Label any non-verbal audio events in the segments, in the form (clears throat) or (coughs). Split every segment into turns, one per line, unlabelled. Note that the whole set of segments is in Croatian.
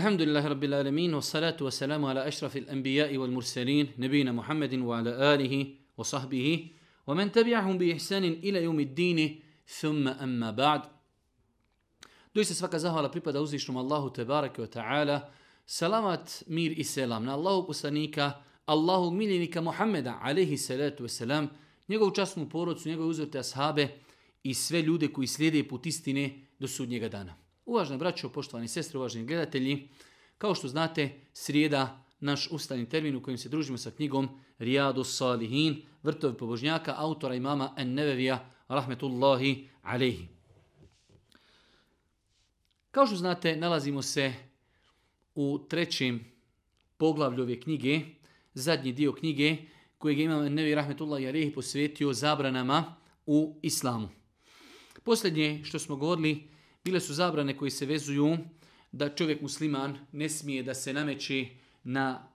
الحمد لله رب العالمين والصلاة والسلام على أشرف الأنبياء والمرسلين نبينا محمد وعلى آله وصحبه ومن تبعهم بإحسان إلى يوم الدين ثم أما بعد Doista svaka zahvala pripada uzvišnom Allahu Tebareke wa ta'ala. Salamat, mir i selam na Allahu poslanika, Allahu miljenika Muhammeda, alaihi salatu wasalam, njegovu časnu porodcu, njegove uzorte ashabe i sve ljude koji slijede put istine do sudnjega dana. Uvažna braćo, poštovani sestre, uvaženi gledatelji, kao što znate, srijeda naš ustani termin u kojem se družimo sa knjigom Rijadu Salihin, vrtovi pobožnjaka, autora imama En-Nevevija, rahmetullahi alaihi. Kao što znate, nalazimo se u trećem poglavlju ove knjige, zadnji dio knjige, kojeg je imam Nevi Rahmetullahi Alehi posvetio zabranama u islamu. Posljednje što smo govorili, bile su zabrane koje se vezuju da čovjek musliman ne smije da se nameći na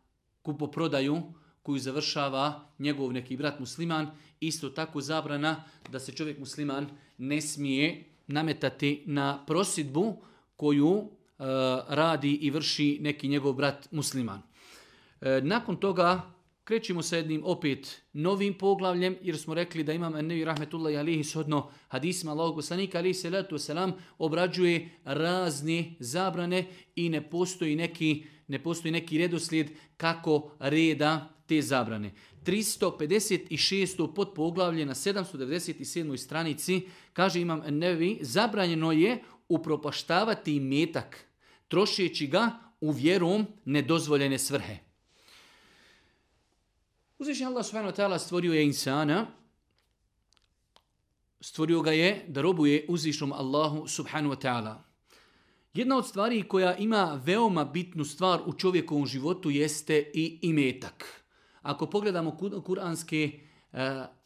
kupoprodaju koju završava njegov neki brat musliman. Isto tako zabrana da se čovjek musliman ne smije nametati na prosidbu koju e, radi i vrši neki njegov brat musliman. E, nakon toga krećemo sa jednim opet novim poglavljem, jer smo rekli da imam Nevi Rahmetullahi alihi shodno hadisma Allahog poslanika alihi salatu wasalam obrađuje razne zabrane i ne postoji neki, ne postoji neki redoslijed kako reda te zabrane. 356. pod poglavlje na 797. stranici kaže imam Nevi, zabranjeno je upropaštavati metak, trošeći ga u vjerom nedozvoljene svrhe. Uzvišnji Allah subhanahu stvorio je insana, stvorio ga je da robuje uzvišnom Allahu subhanahu wa ta'ala. Jedna od stvari koja ima veoma bitnu stvar u čovjekovom životu jeste i imetak. Ako pogledamo kuranske uh,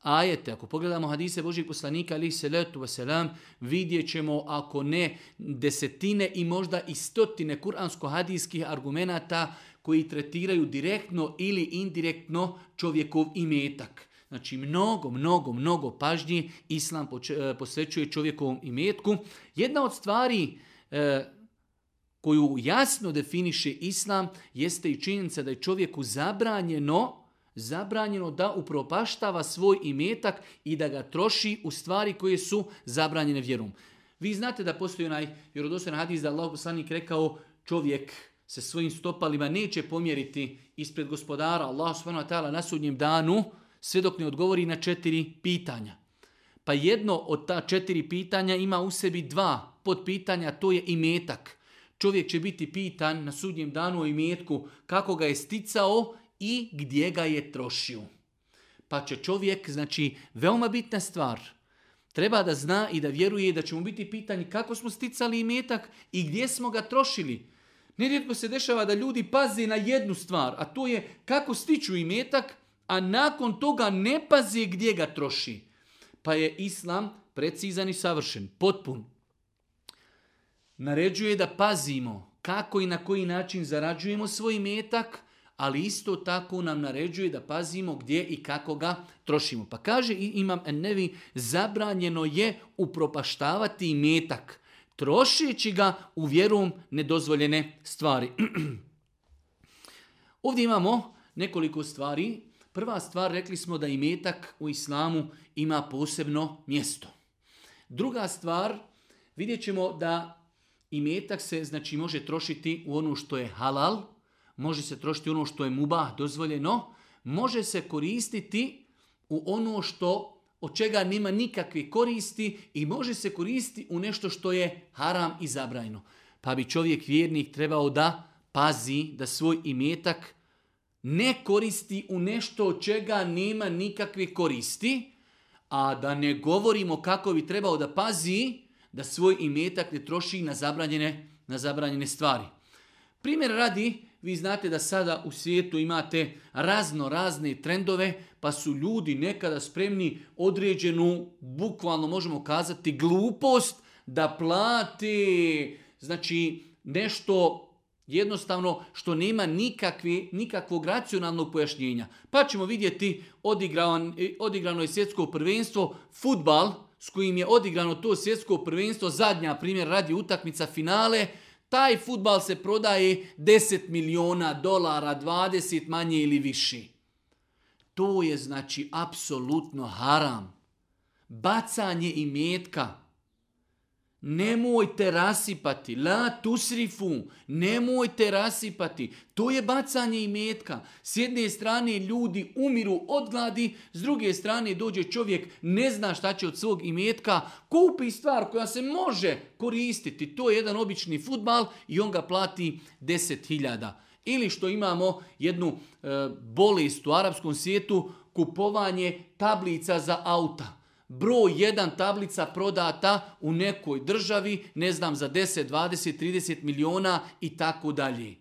ajete, ako pogledamo hadise Božih poslanika ali se letu wasalam, vidjet ćemo ako ne desetine i možda i stotine kuransko-hadijskih argumenata koji tretiraju direktno ili indirektno čovjekov imetak. Znači mnogo, mnogo, mnogo pažnji Islam posvećuje čovjekovom imetku. Jedna od stvari e, koju jasno definiše Islam jeste i činjenica da je čovjeku zabranjeno zabranjeno da upropaštava svoj imetak i da ga troši u stvari koje su zabranjene vjerom. Vi znate da postoji onaj vjerodostojan hadis da Allah poslanik rekao čovjek se svojim stopalima neće pomjeriti ispred gospodara Allah subhanahu na sudnjem danu sve dok ne odgovori na četiri pitanja. Pa jedno od ta četiri pitanja ima u sebi dva podpitanja, to je imetak. Čovjek će biti pitan na sudnjem danu o imetku kako ga je sticao i gdje ga je trošio. Pa će čovjek, znači, veoma bitna stvar, treba da zna i da vjeruje da će mu biti pitanje kako smo sticali imetak i gdje smo ga trošili. Nerijetko se dešava da ljudi paze na jednu stvar, a to je kako stiču imetak, a nakon toga ne paze gdje ga troši. Pa je islam precizan i savršen, potpun. Naređuje da pazimo kako i na koji način zarađujemo svoj imetak, ali isto tako nam naređuje da pazimo gdje i kako ga trošimo. Pa kaže imam nevi, zabranjeno je upropaštavati imetak, trošeći ga u vjerom nedozvoljene stvari. (clears throat) Ovdje imamo nekoliko stvari. Prva stvar, rekli smo da imetak u islamu ima posebno mjesto. Druga stvar, vidjet ćemo da imetak se znači može trošiti u ono što je halal, može se trošiti ono što je mubah dozvoljeno, može se koristiti u ono što od čega nema nikakve koristi i može se koristiti u nešto što je haram i zabrajno. Pa bi čovjek vjernik trebao da pazi da svoj imetak ne koristi u nešto od čega nema nikakve koristi, a da ne govorimo kako bi trebao da pazi da svoj imetak ne troši na zabranjene, na zabranjene stvari. Primjer radi, vi znate da sada u svijetu imate razno razne trendove, pa su ljudi nekada spremni određenu, bukvalno možemo kazati, glupost da plate znači nešto jednostavno što nema nikakvi, nikakvog racionalnog pojašnjenja. Pa ćemo vidjeti odigrano, odigrano je svjetsko prvenstvo, futbal s kojim je odigrano to svjetsko prvenstvo, zadnja primjer radi utakmica finale, Taj futbal se prodaje 10 miliona dolara, 20 manje ili više. To je znači apsolutno haram. Bacanje i metka. Nemojte rasipati, la tusrifu, nemojte rasipati. To je bacanje i metka. S jedne strane ljudi umiru od gladi, s druge strane dođe čovjek, ne zna šta će od svog imetka, kupi stvar koja se može koristiti. To je jedan obični futbal i on ga plati 10.000. Ili što imamo jednu e, bolest u arapskom svijetu, kupovanje tablica za auta broj jedan tablica prodata u nekoj državi, ne znam, za 10, 20, 30 miliona i tako dalje.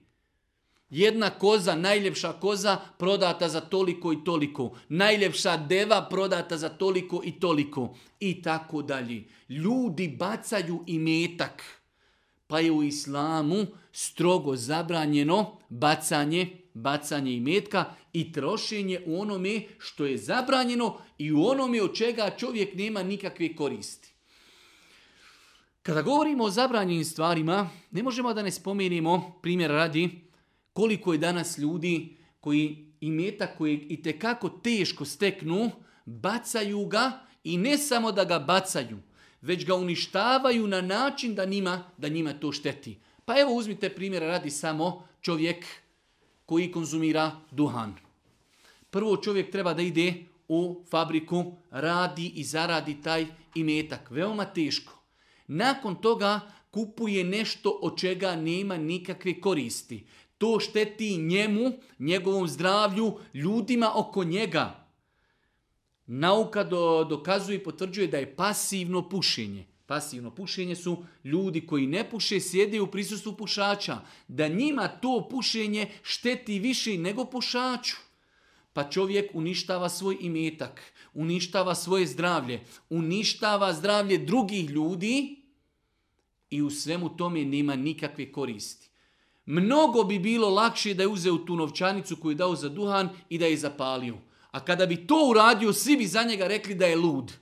Jedna koza, najljepša koza, prodata za toliko i toliko. Najljepša deva prodata za toliko i toliko. I tako dalje. Ljudi bacaju i metak. Pa je u islamu strogo zabranjeno bacanje bacanje imetka i trošenje u onome što je zabranjeno i u onome od čega čovjek nema nikakve koristi. Kada govorimo o zabranjenim stvarima, ne možemo da ne spomenimo, primjer radi, koliko je danas ljudi koji imetak koji i tekako teško steknu, bacaju ga i ne samo da ga bacaju, već ga uništavaju na način da njima, da njima to šteti. Pa evo uzmite primjer radi samo čovjek koji konzumira duhan. Prvo čovjek treba da ide u fabriku, radi i zaradi taj imetak. Veoma teško. Nakon toga kupuje nešto od čega nema nikakve koristi. To šteti njemu, njegovom zdravlju, ljudima oko njega. Nauka do, dokazuje i potvrđuje da je pasivno pušenje. Pasivno pušenje su ljudi koji ne puše, sjede u prisustvu pušača. Da njima to pušenje šteti više nego pušaču. Pa čovjek uništava svoj imetak, uništava svoje zdravlje, uništava zdravlje drugih ljudi i u svemu tome nema nikakve koristi. Mnogo bi bilo lakše da je uzeo tu novčanicu koju je dao za duhan i da je zapalio. A kada bi to uradio, svi bi za njega rekli da je lud.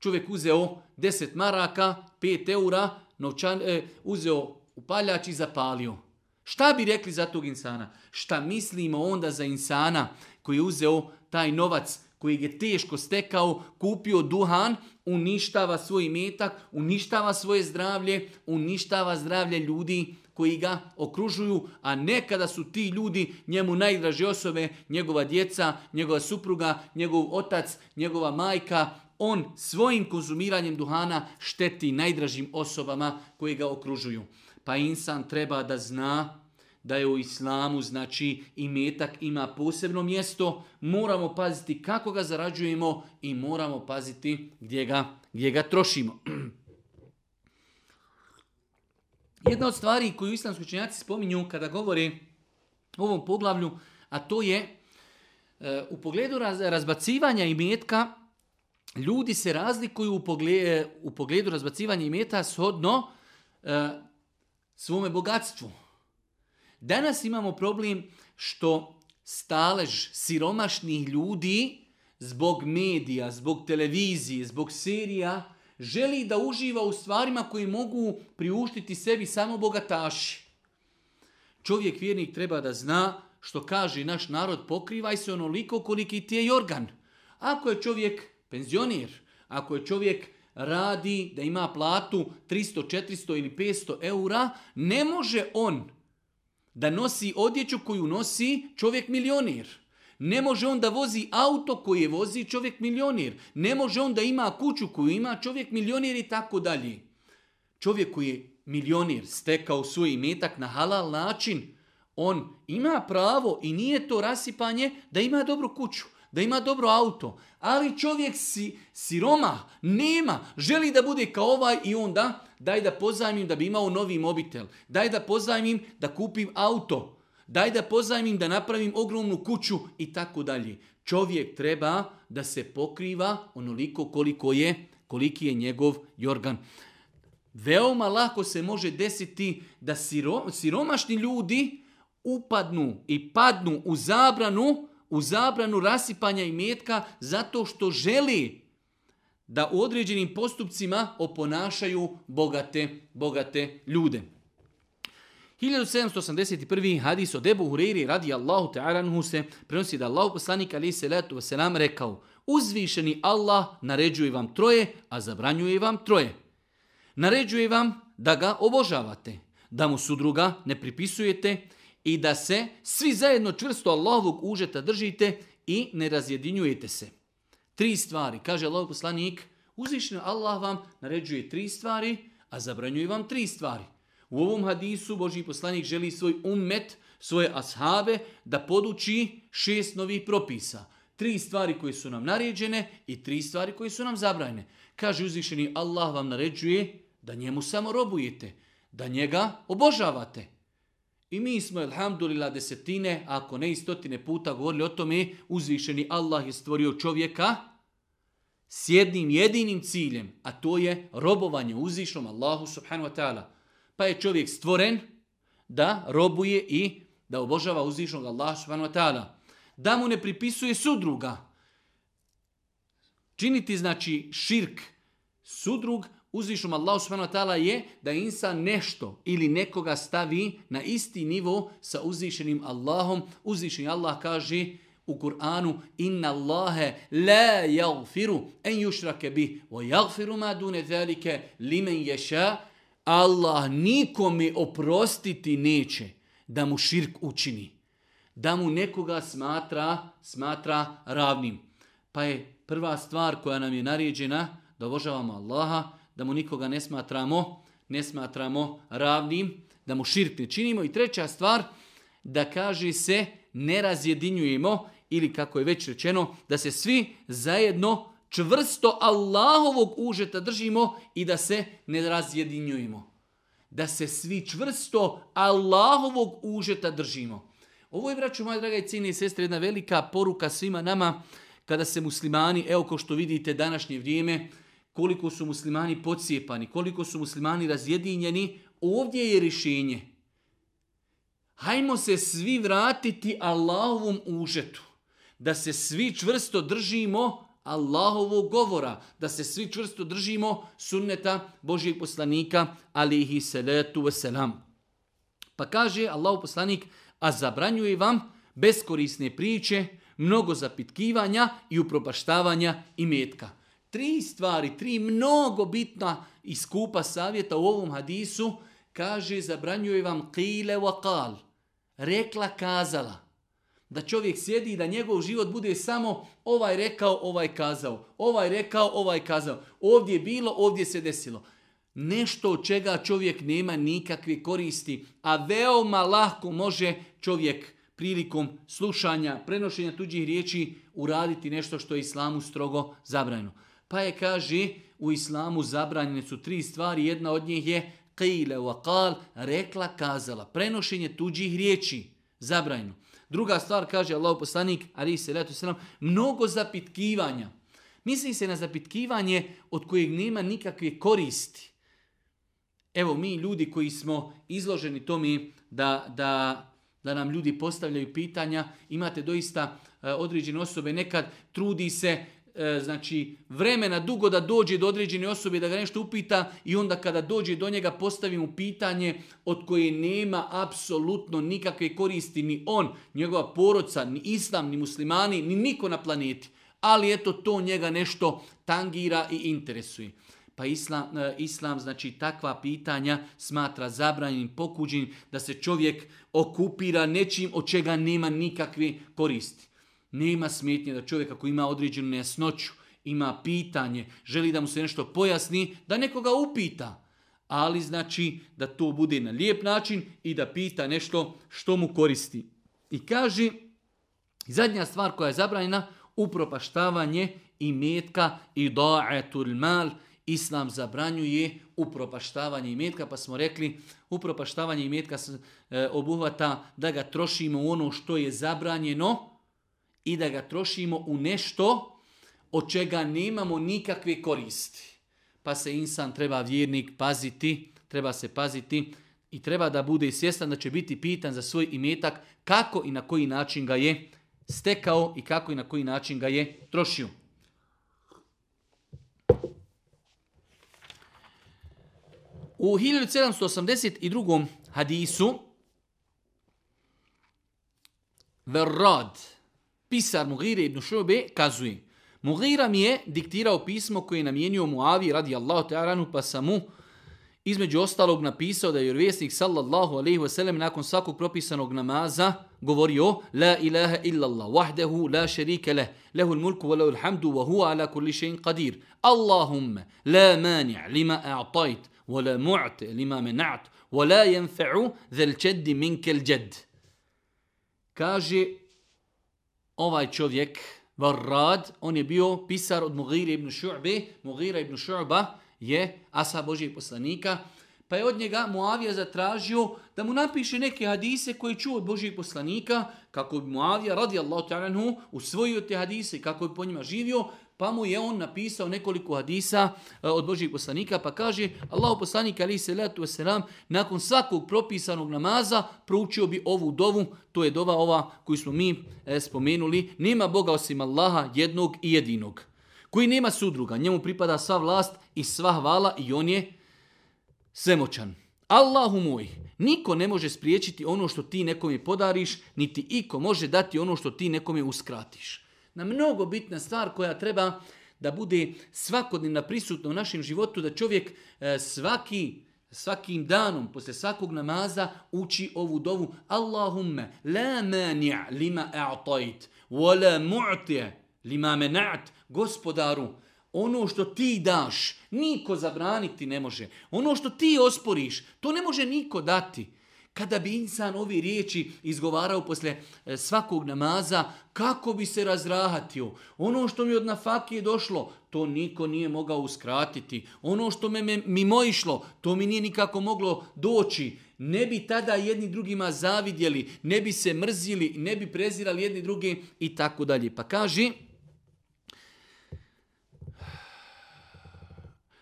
Čovjek uzeo 10 maraka, 5 eura, novčan, e, uzeo upaljač i zapalio. Šta bi rekli za tog insana? Šta mislimo onda za insana koji je uzeo taj novac koji je teško stekao, kupio duhan, uništava svoj metak, uništava svoje zdravlje, uništava zdravlje ljudi koji ga okružuju, a nekada su ti ljudi njemu najdraže osobe, njegova djeca, njegova supruga, njegov otac, njegova majka, on svojim konzumiranjem duhana šteti najdražim osobama koji ga okružuju. Pa insan treba da zna da je u islamu, znači i metak ima posebno mjesto, moramo paziti kako ga zarađujemo i moramo paziti gdje ga, gdje ga trošimo. (clears throat) Jedna od stvari koju islamski učenjaci spominju kada govore o ovom poglavlju, a to je e, u pogledu razbacivanja imetka, ljudi se razlikuju u pogledu, u pogledu razbacivanja imeta shodno e, svome bogatstvu. Danas imamo problem što stalež siromašnih ljudi zbog medija, zbog televizije, zbog serija, želi da uživa u stvarima koji mogu priuštiti sebi samo bogataši. Čovjek vjernik treba da zna što kaže naš narod pokrivaj se onoliko koliki ti je organ. Ako je čovjek penzionir, ako je čovjek radi da ima platu 300, 400 ili 500 eura, ne može on da nosi odjeću koju nosi čovjek milionir. Ne može on da vozi auto koje vozi čovjek milionir. Ne može on da ima kuću koju ima čovjek milionir i tako dalje. Čovjek koji je milionir, stekao svoj imetak na halal način, on ima pravo i nije to rasipanje da ima dobru kuću da ima dobro auto, ali čovjek si, siroma, nema, želi da bude kao ovaj i onda daj da pozajmim da bi imao novi mobitel, daj da pozajmim da kupim auto, daj da pozajmim da napravim ogromnu kuću i tako dalje. Čovjek treba da se pokriva onoliko koliko je, koliki je njegov jorgan. Veoma lako se može desiti da siromašni ljudi upadnu i padnu u zabranu u zabranu rasipanja i metka zato što želi da u određenim postupcima oponašaju bogate, bogate ljude. 1781. hadis od Ebu Hureyri radi Allahu ta'ala se prenosi da Allahu poslanik se letu selam rekao uzvišeni Allah naređuje vam troje, a zabranjuje vam troje. Naređuje vam da ga obožavate, da mu sudruga ne pripisujete i da se svi zajedno čvrsto Allahovog užeta držite i ne razjedinjujete se. Tri stvari, kaže Allah poslanik, uzvišeni Allah vam naređuje tri stvari, a zabranjuje vam tri stvari. U ovom hadisu Boži poslanik želi svoj ummet, svoje ashabe da poduči šest novih propisa. Tri stvari koje su nam naređene i tri stvari koje su nam zabranjene. Kaže uzvišeni Allah vam naređuje da njemu samo robujete, da njega obožavate. I mi smo, alhamdulillah, desetine, ako ne i stotine puta govorili o tome, uzvišeni Allah je stvorio čovjeka s jednim jedinim ciljem, a to je robovanje uzvišnom Allahu subhanahu wa ta'ala. Pa je čovjek stvoren da robuje i da obožava uzvišnog Allaha subhanahu wa ta'ala. Da mu ne pripisuje sudruga. Činiti znači širk sudrug uzvišnom Allahu subhanahu wa ta'ala je da insan nešto ili nekoga stavi na isti nivo sa uzvišenim Allahom. Uzvišeni Allah kaže u Kur'anu inna Allahe la jagfiru en yušrake bih wa jagfiru ma dune zalike limen ješa Allah nikome oprostiti neće da mu širk učini. Da mu nekoga smatra, smatra ravnim. Pa je prva stvar koja nam je naređena da obožavamo Allaha, da mu nikoga ne smatramo, ne smatramo ravnim, da mu širk ne činimo. I treća stvar, da kaže se ne razjedinjujemo ili kako je već rečeno, da se svi zajedno čvrsto Allahovog užeta držimo i da se ne razjedinjujemo. Da se svi čvrsto Allahovog užeta držimo. Ovo je, braću moja draga i cijene i sestre, jedna velika poruka svima nama kada se muslimani, evo kao što vidite današnje vrijeme, koliko su muslimani pocijepani, koliko su muslimani razjedinjeni, ovdje je rješenje. Hajmo se svi vratiti Allahovom užetu. Da se svi čvrsto držimo Allahovog govora, da se svi čvrsto držimo sunneta Božijeg poslanika, alihi salatu wasalam. Pa kaže Allahov poslanik, a zabranjuje vam beskorisne priče, mnogo zapitkivanja i upropaštavanja i metka. Tri stvari, tri mnogo bitna i skupa savjeta u ovom hadisu, kaže zabranjuje vam kile wa kal, rekla kazala da čovjek sjedi i da njegov život bude samo ovaj rekao, ovaj kazao. Ovaj rekao, ovaj kazao. Ovdje je bilo, ovdje se desilo. Nešto od čega čovjek nema nikakve koristi, a veoma lako može čovjek prilikom slušanja, prenošenja tuđih riječi uraditi nešto što je islamu strogo zabranjeno. Pa je kaže u islamu zabranjene su tri stvari, jedna od njih je qile wa qal, rekla, kazala. Prenošenje tuđih riječi, zabranjeno. Druga stvar, kaže Allah poslanik, ali se letu selam, mnogo zapitkivanja. Misli se na zapitkivanje od kojeg nema nikakve koristi. Evo mi ljudi koji smo izloženi tome da, da, da nam ljudi postavljaju pitanja, imate doista e, određene osobe, nekad trudi se E, znači vremena dugo da dođe do određene osobe da ga nešto upita i onda kada dođe do njega postavi mu pitanje od koje nema apsolutno nikakve koristi ni on, njegova porodca, ni islam, ni muslimani, ni niko na planeti. Ali eto to njega nešto tangira i interesuje. Pa islam, e, islam znači takva pitanja smatra zabranjenim, pokuđenim da se čovjek okupira nečim od čega nema nikakve koristi. Nema smetnje da čovjek ako ima određenu nejasnoću, ima pitanje, želi da mu se nešto pojasni, da nekoga upita. Ali znači da to bude na lijep način i da pita nešto što mu koristi. I kaže, zadnja stvar koja je zabranjena, upropaštavanje i metka i da'atul mal, Islam zabranjuje upropaštavanje imetka, pa smo rekli upropaštavanje imetka e, obuhvata da ga trošimo u ono što je zabranjeno, i da ga trošimo u nešto od čega nemamo nikakve koristi. Pa se insan treba vjernik paziti, treba se paziti i treba da bude svjestan da će biti pitan za svoj imetak kako i na koji način ga je stekao i kako i na koji način ga je trošio. U 1782. hadisu Verrad, pisar Mughire ibn Šube, kazuje Mughira mi je diktirao pismo koje je namijenio Muavi radi Allahu ta'aranu pa sam mu između ostalog napisao da je vjerovjesnik sallallahu alejhi ve sellem nakon svakog propisanog namaza govorio la ilaha illa Allah wahdahu la sharika lah lahu al-mulku wa lahu al-hamdu wa huwa ala kulli shay'in qadir. Allahumma la mani' lima a'tayt wa la mu'ti lima mana'at wa la yanfa'u dhal jadd minka al-jadd kaže ovaj čovjek Varrad, on je bio pisar od Mughira ibn Šu'be. Mughira ibn Šu'ba je asa Božijeg poslanika. Pa je od njega Muavija zatražio da mu napiše neke hadise koje čuo od Božijeg poslanika, kako bi Muavija radijallahu ta'ala usvojio te hadise, kako bi po njima živio, pa mu je on napisao nekoliko hadisa e, od Božih poslanika, pa kaže Allahu poslanik ali se letu wasalam, nakon svakog propisanog namaza proučio bi ovu dovu, to je dova ova koju smo mi e, spomenuli, nema Boga osim Allaha jednog i jedinog, koji nema sudruga, njemu pripada sva vlast i sva hvala i on je svemoćan. Allahu moj, niko ne može spriječiti ono što ti nekome podariš, niti iko može dati ono što ti nekome uskratiš na mnogo bitna stvar koja treba da bude svakodnevna prisutna u našem životu, da čovjek e, svaki svakim danom, posle svakog namaza, uči ovu dovu. Allahumme, la mani' lima a'tajt, wa la mu'ti lima mena'at. Gospodaru, ono što ti daš, niko zabraniti ne može. Ono što ti osporiš, to ne može niko dati. Kada bi insan ovi riječi izgovarao posle e, svakog namaza, kako bi se razrahatio? Ono što mi od nafakije došlo, to niko nije mogao uskratiti. Ono što me, me mimo išlo, to mi nije nikako moglo doći. Ne bi tada jedni drugima zavidjeli, ne bi se mrzili, ne bi prezirali jedni drugi i tako dalje. Pa kaži,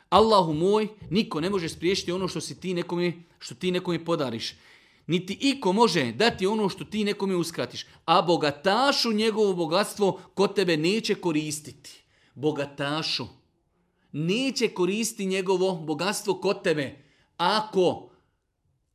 Allahu moj, niko ne može spriješiti ono što si ti nekome, što ti nekome podariš. Niti iko može dati ono što ti nekome uskratiš. A bogatašu njegovo bogatstvo kod tebe neće koristiti. Bogatašu. Neće koristiti njegovo bogatstvo kod tebe. Ako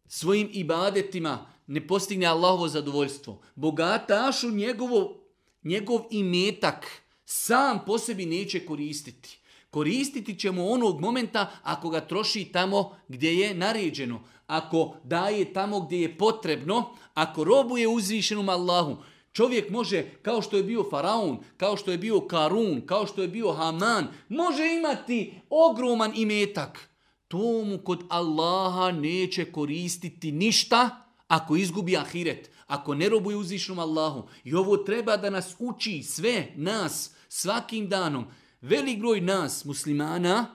svojim ibadetima ne postigne Allahovo zadovoljstvo. Bogatašu njegovo, njegov imetak sam po sebi neće koristiti. Koristiti ćemo onog momenta ako ga troši tamo gdje je naređeno ako daje tamo gdje je potrebno, ako robuje uzvišenom Allahu, čovjek može, kao što je bio Faraon, kao što je bio Karun, kao što je bio Haman, može imati ogroman imetak. To mu kod Allaha neće koristiti ništa ako izgubi ahiret, ako ne robuje uzvišenom Allahu. I ovo treba da nas uči sve, nas, svakim danom. Velik broj nas, muslimana,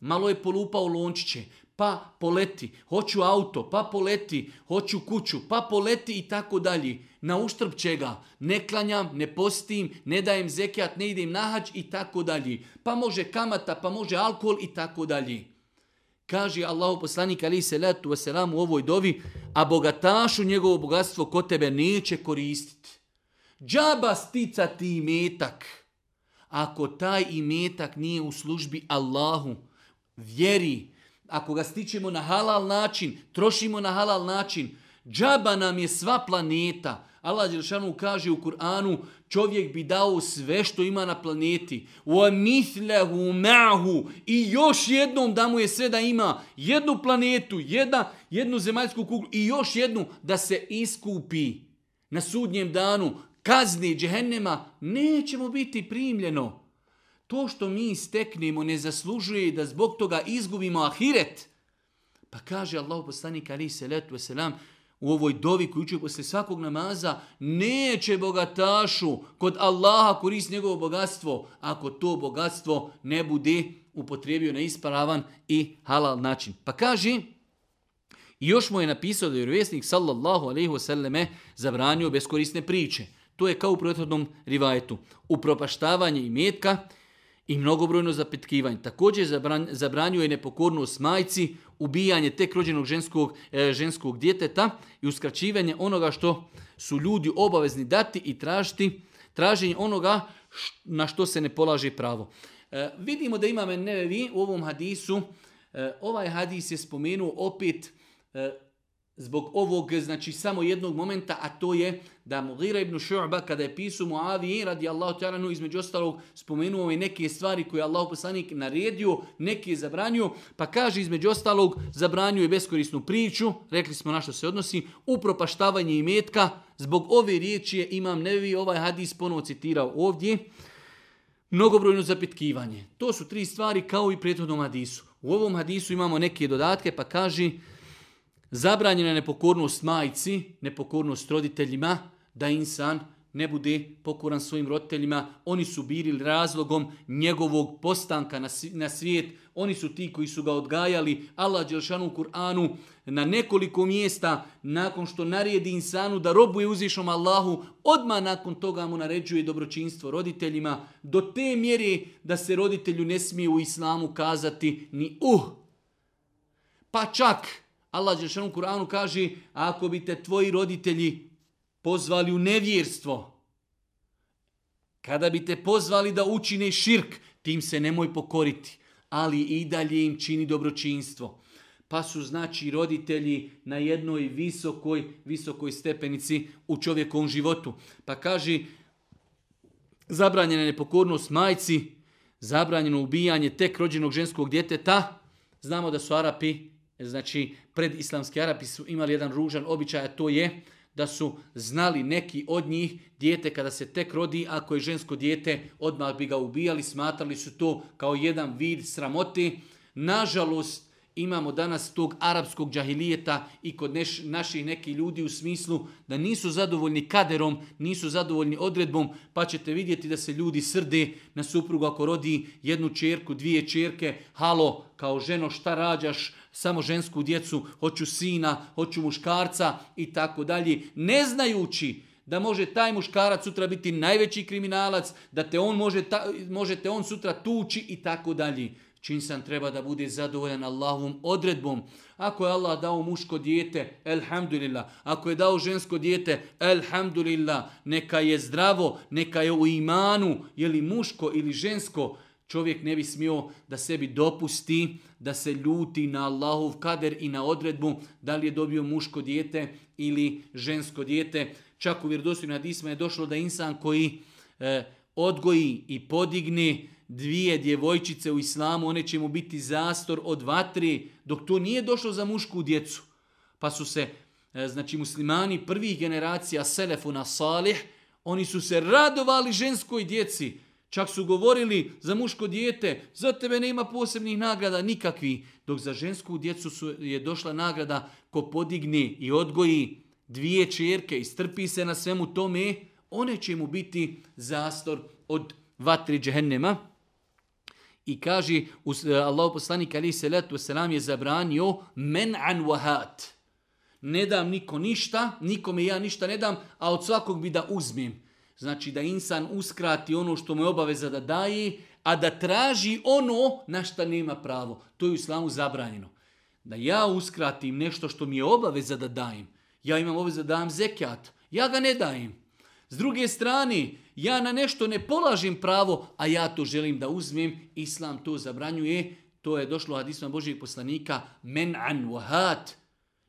malo je polupao lončiće, pa poleti, hoću auto, pa poleti, hoću kuću, pa poleti i tako dalje. Na uštrb čega? Ne klanjam, ne postim, ne dajem zekijat, ne idem na hađ i tako dalje. Pa može kamata, pa može alkohol i tako dalje. Kaže Allahu poslanik ali se letu u ovoj dovi, a bogatašu njegovo bogatstvo kod tebe neće koristiti. Džaba sticati imetak Ako taj imetak nije u službi Allahu, vjeri, ako ga stičemo na halal način, trošimo na halal način, džaba nam je sva planeta. Allah Đelšanu kaže u Kur'anu, čovjek bi dao sve što ima na planeti. وَمِثْلَهُ مَعْهُ I još jednom da mu je sve da ima jednu planetu, jedna, jednu zemaljsku kuglu i još jednu da se iskupi na sudnjem danu kazni džehennema, nećemo biti primljeno to što mi steknemo ne zaslužuje da zbog toga izgubimo ahiret. Pa kaže Allah poslanik ali se letu selam u ovoj dovi koju učuje posle svakog namaza, neće bogatašu kod Allaha koristi njegovo bogatstvo, ako to bogatstvo ne bude upotrijebio na ispravan i halal način. Pa kaže, još mu je napisao da je vjerovjesnik sallallahu alaihi wasallame zabranio beskorisne priče. To je kao u prethodnom rivajetu. Upropaštavanje i metka i mnogobrojno zapitkivanje. Također zabranjuje nepokornost majci, ubijanje tek rođenog ženskog, e, ženskog djeteta i uskraćivanje onoga što su ljudi obavezni dati i tražiti, traženje onoga na što se ne polaže pravo. E, vidimo da imamo nevevi u ovom hadisu, e, ovaj hadis je spomenuo opet zbog ovog, znači samo jednog momenta, a to je da Mughira ibn Shu'ba kada je pisao Muavi radi Allahu ta'ala između ostalog spomenuo je neke stvari koje je Allah poslanik naredio, neke je zabranio, pa kaže između ostalog zabranio je beskorisnu priču, rekli smo na što se odnosi, upropaštavanje imetka, zbog ove riječi je Imam Nevi ovaj hadis ponovo citirao ovdje, mnogobrojno zapitkivanje. To su tri stvari kao i prethodnom hadisu. U ovom hadisu imamo neke dodatke pa kaže Zabranjena je nepokornost majci, nepokornost roditeljima, da insan ne bude pokoran svojim roditeljima. Oni su bili razlogom njegovog postanka na svijet. Oni su ti koji su ga odgajali. Allah Đelšanu u Kur'anu na nekoliko mjesta nakon što narijedi insanu da robuje uzvišom Allahu, odmah nakon toga mu naređuje dobročinstvo roditeljima do te mjere da se roditelju ne smije u islamu kazati ni uh. Pa čak Allah Đelšanu u Kur'anu kaže, ako bi te tvoji roditelji pozvali u nevjerstvo, kada bi te pozvali da učine širk, tim se nemoj pokoriti, ali i dalje im čini dobročinstvo. Pa su znači roditelji na jednoj visokoj, visokoj stepenici u čovjekovom životu. Pa kaže, zabranjena nepokornost majci, zabranjeno ubijanje tek rođenog ženskog djeteta. Znamo da su Arapi znači pred islamski Arapi su imali jedan ružan običaj, a to je da su znali neki od njih dijete kada se tek rodi, ako je žensko dijete, odmah bi ga ubijali, smatrali su to kao jedan vid sramote. Nažalost, imamo danas tog arapskog džahilijeta i kod neš, naših nekih ljudi u smislu da nisu zadovoljni kaderom, nisu zadovoljni odredbom, pa ćete vidjeti da se ljudi srde na suprugu ako rodi jednu čerku, dvije čerke, halo, kao ženo šta rađaš, samo žensku djecu, hoću sina, hoću muškarca i tako dalje, ne znajući da može taj muškarac sutra biti najveći kriminalac, da te on može, ta, možete on sutra tući i tako dalje. Činsan treba da bude zadovoljan Allahovom odredbom. Ako je Allah dao muško dijete, elhamdulillah. Ako je dao žensko dijete, elhamdulillah. Neka je zdravo, neka je u imanu, je li muško ili žensko. Čovjek ne bi smio da sebi dopusti, da se ljuti na Allahov kader i na odredbu da li je dobio muško dijete ili žensko dijete. Čak u vjerodostojnim hadisma je došlo da insan koji e, odgoji i podigne dvije djevojčice u islamu, one će mu biti zastor od vatri, dok to nije došlo za mušku djecu. Pa su se, e, znači muslimani prvih generacija Selefuna Salih, oni su se radovali ženskoj djeci. Čak su govorili za muško dijete, za tebe nema posebnih nagrada nikakvi. Dok za žensku djecu su, je došla nagrada ko podigne i odgoji dvije čerke i strpi se na svemu tome, one će mu biti zastor od vatri džehennema. I kaže, e, Allah poslanik ali se letu selam je zabranio men an wahat. Ne dam niko ništa, nikome ja ništa ne dam, a od svakog bi da uzmem. Znači da insan uskrati ono što mu je obaveza da daje, a da traži ono na šta nema pravo. To je u islamu zabranjeno. Da ja uskratim nešto što mi je obaveza da dajem. Ja imam obaveza da dam zekijat. Ja ga ne dajem. S druge strane, ja na nešto ne polažem pravo, a ja to želim da uzmem, Islam to zabranjuje, to je došlo hadisma Božijeg poslanika, men an wahat.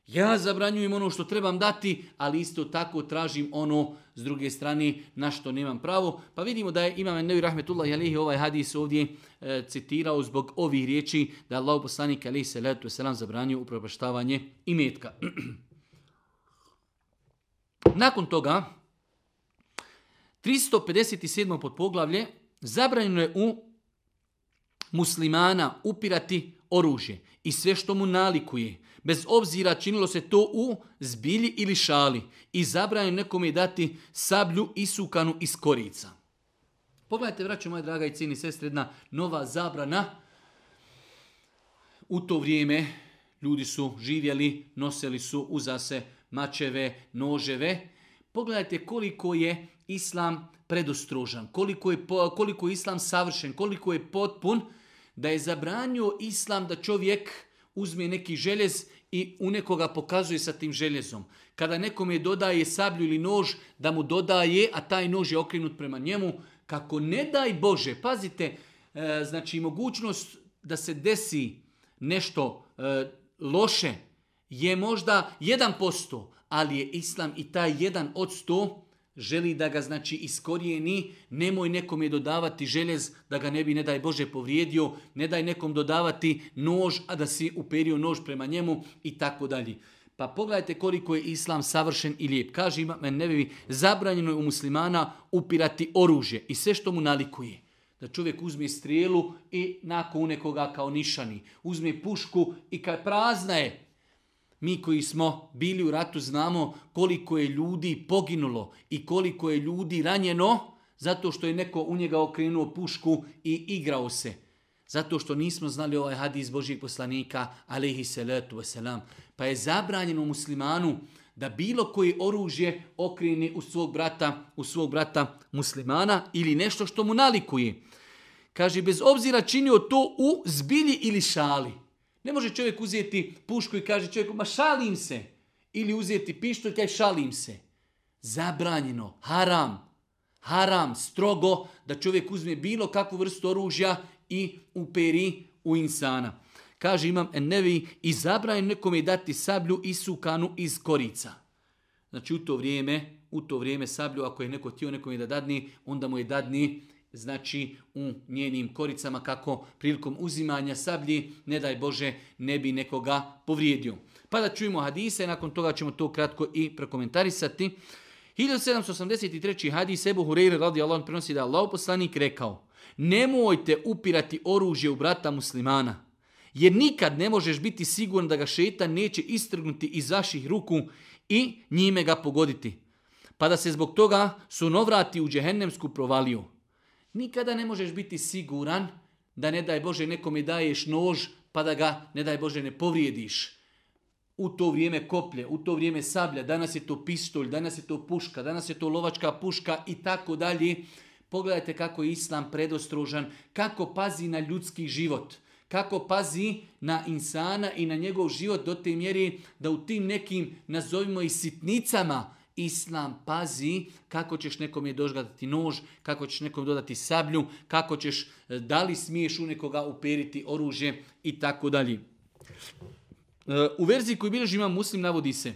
Ja zabranjujem ono što trebam dati, ali isto tako tražim ono s druge strane na što nemam pravo. Pa vidimo da je Imam Nevi Rahmetullah Jalihi ovaj hadis ovdje e, citirao zbog ovih riječi da je Allah poslanik Ali se letu selam zabranio upropaštavanje imetka. (clears throat) Nakon toga, 357. podpoglavlje zabranjeno je u muslimana upirati oružje i sve što mu nalikuje, bez obzira činilo se to u zbilji ili šali i zabranjeno nekome dati sablju isukanu iz korica. Pogledajte, vraću moje draga i cijeni sestre, jedna nova zabrana. U to vrijeme ljudi su živjeli, nosili su uzase mačeve, noževe. Pogledajte koliko je islam predostrožan, koliko je, koliko je islam savršen, koliko je potpun, da je zabranio islam da čovjek uzme neki željez i u nekoga pokazuje sa tim željezom. Kada nekome dodaje sablju ili nož, da mu dodaje, a taj nož je okrenut prema njemu, kako ne daj Bože, pazite, e, znači mogućnost da se desi nešto e, loše, je možda 1%, ali je islam i taj jedan od 100 želi da ga znači iskorijeni, nemoj nekom je dodavati željez da ga ne bi, ne daj Bože, povrijedio, ne daj nekom dodavati nož, a da si uperio nož prema njemu i tako dalje. Pa pogledajte koliko je islam savršen i lijep. Kaže ima men nebevi, zabranjeno je u muslimana upirati oružje i sve što mu nalikuje. Da čovjek uzme strijelu i nakon nekoga kao nišani. Uzme pušku i kad prazna je, mi koji smo bili u ratu znamo koliko je ljudi poginulo i koliko je ljudi ranjeno zato što je neko u njega okrenuo pušku i igrao se. Zato što nismo znali ovaj hadis Božih poslanika, alaihi salatu wasalam. Pa je zabranjeno muslimanu da bilo koji oružje okrene u svog brata, u svog brata muslimana ili nešto što mu nalikuje. Kaže, bez obzira činio to u zbilji ili šali. Ne može čovjek uzeti pušku i kaže čovjeku, ma šalim se. Ili uzeti pištolj i kaže šalim se. Zabranjeno, haram, haram, strogo, da čovjek uzme bilo kakvu vrstu oružja i uperi u insana. Kaže imam nevi i zabranjeno nekome dati sablju i sukanu iz korica. Znači u to vrijeme, u to vrijeme sablju, ako je neko htio nekome da dadni, onda mu je dadni znači u njenim koricama kako prilikom uzimanja sablji, ne daj Bože, ne bi nekoga povrijedio. Pa da čujemo hadise, nakon toga ćemo to kratko i prokomentarisati. 1783. hadis Ebu Hureyre radi Allah prenosi da je Allah poslanik rekao Nemojte upirati oružje u brata muslimana, jer nikad ne možeš biti siguran da ga šetan neće istrgnuti iz vaših ruku i njime ga pogoditi. Pa da se zbog toga sunovrati u džehennemsku provaliju. Nikada ne možeš biti siguran da ne daj Bože nekome daješ nož pa da ga ne daj Bože ne povrijediš. U to vrijeme koplje, u to vrijeme sablja, danas je to pistolj, danas je to puška, danas je to lovačka puška i tako dalje. Pogledajte kako je Islam predostrožan, kako pazi na ljudski život, kako pazi na insana i na njegov život do te mjeri da u tim nekim, nazovimo i sitnicama, Islam pazi kako ćeš nekom je dožgadati nož, kako ćeš nekom dodati sablju, kako ćeš, e, da li smiješ u nekoga uperiti oružje i tako dalje. E, u verziji koju bilježi ima muslim navodi se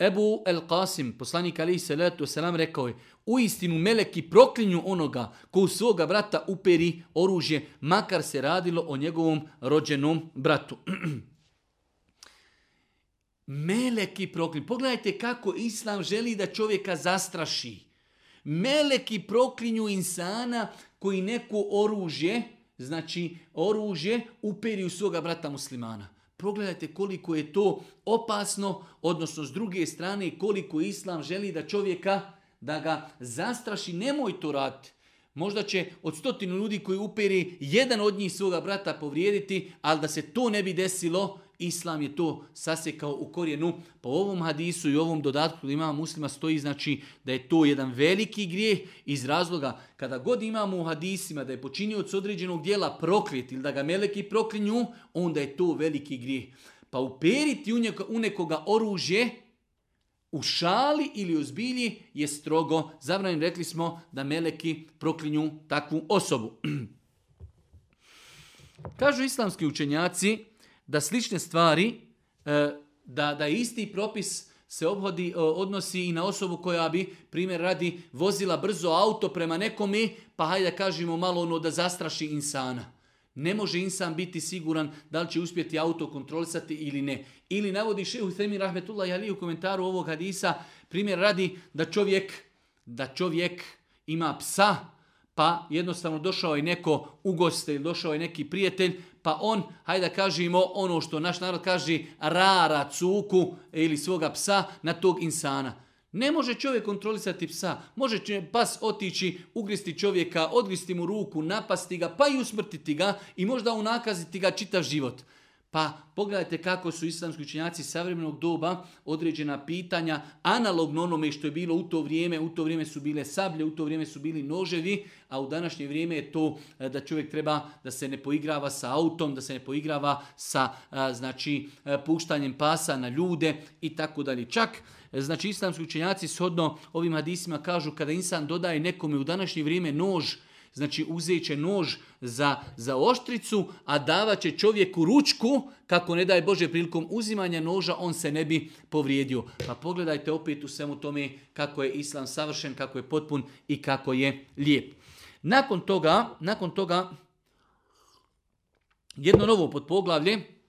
Ebu El Qasim, poslanik Ali salatu wasalam, rekao je u istinu meleki proklinju onoga ko u svoga brata uperi oružje, makar se radilo o njegovom rođenom bratu. (clears throat) Meleki proklinju. Pogledajte kako Islam želi da čovjeka zastraši. Meleki proklinju insana koji neko oružje, znači oružje, uperi u svoga brata muslimana. Pogledajte koliko je to opasno, odnosno s druge strane koliko Islam želi da čovjeka, da ga zastraši, nemoj to raditi. Možda će od stotinu ljudi koji uperi jedan od njih svoga brata povrijediti, ali da se to ne bi desilo, Islam je to sasekao u korijenu. Po ovom hadisu i ovom dodatku da imamo muslima stoji znači da je to jedan veliki grijeh iz razloga kada god imamo u hadisima da je počinio od određenog dijela proklet ili da ga meleki proklinju, onda je to veliki grijeh. Pa uperiti u nekoga oružje u šali ili u zbilji je strogo zabranjeno. Rekli smo da meleki proklinju takvu osobu. (clears throat) Kažu islamski učenjaci da slične stvari, e, da, da isti propis se obhodi, e, odnosi i na osobu koja bi, primjer radi, vozila brzo auto prema nekome, pa hajde da kažemo malo ono da zastraši insana. Ne može insan biti siguran da li će uspjeti auto kontrolisati ili ne. Ili navodi šehu Themi Rahmetullah Ali u komentaru ovog hadisa, primjer radi da čovjek, da čovjek ima psa, pa jednostavno došao je neko ugoste ili došao je neki prijatelj, pa on, hajde da kažemo ono što naš narod kaže, rara cuku ili svoga psa na tog insana. Ne može čovjek kontrolisati psa. Može pas otići, ugristi čovjeka, odgristi mu ruku, napasti ga, pa i usmrtiti ga i možda unakaziti ga čitav život. Pa pogledajte kako su islamski učenjaci savremenog doba određena pitanja analogno onome što je bilo u to vrijeme. U to vrijeme su bile sablje, u to vrijeme su bili noževi, a u današnje vrijeme je to e, da čovjek treba da se ne poigrava sa autom, da se ne poigrava sa e, znači e, puštanjem pasa na ljude i tako dalje. Čak znači islamski učenjaci shodno ovim hadisima kažu kada insan dodaje nekome u današnje vrijeme nož, Znači uzet će nož za, za oštricu, a davat će čovjeku ručku, kako ne daj Bože prilikom uzimanja noža, on se ne bi povrijedio. Pa pogledajte opet u svemu tome kako je Islam savršen, kako je potpun i kako je lijep. Nakon toga, nakon toga jedno novo podpoglavlje,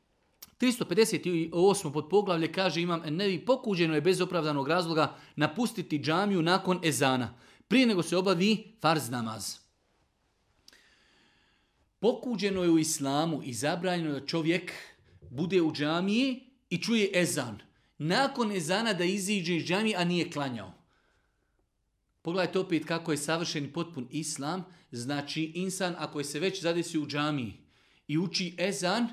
358. podpoglavlje kaže imam nevi pokuđeno je bez opravdanog razloga napustiti džamiju nakon ezana, prije nego se obavi farz namaz. Pokuđeno je u islamu i zabranjeno da čovjek bude u džamiji i čuje ezan. Nakon ezana da iziđe iz džamije, a nije klanjao. Pogledajte opet kako je savršen potpun islam. Znači, insan ako je se već zadesi u džamiji i uči ezan,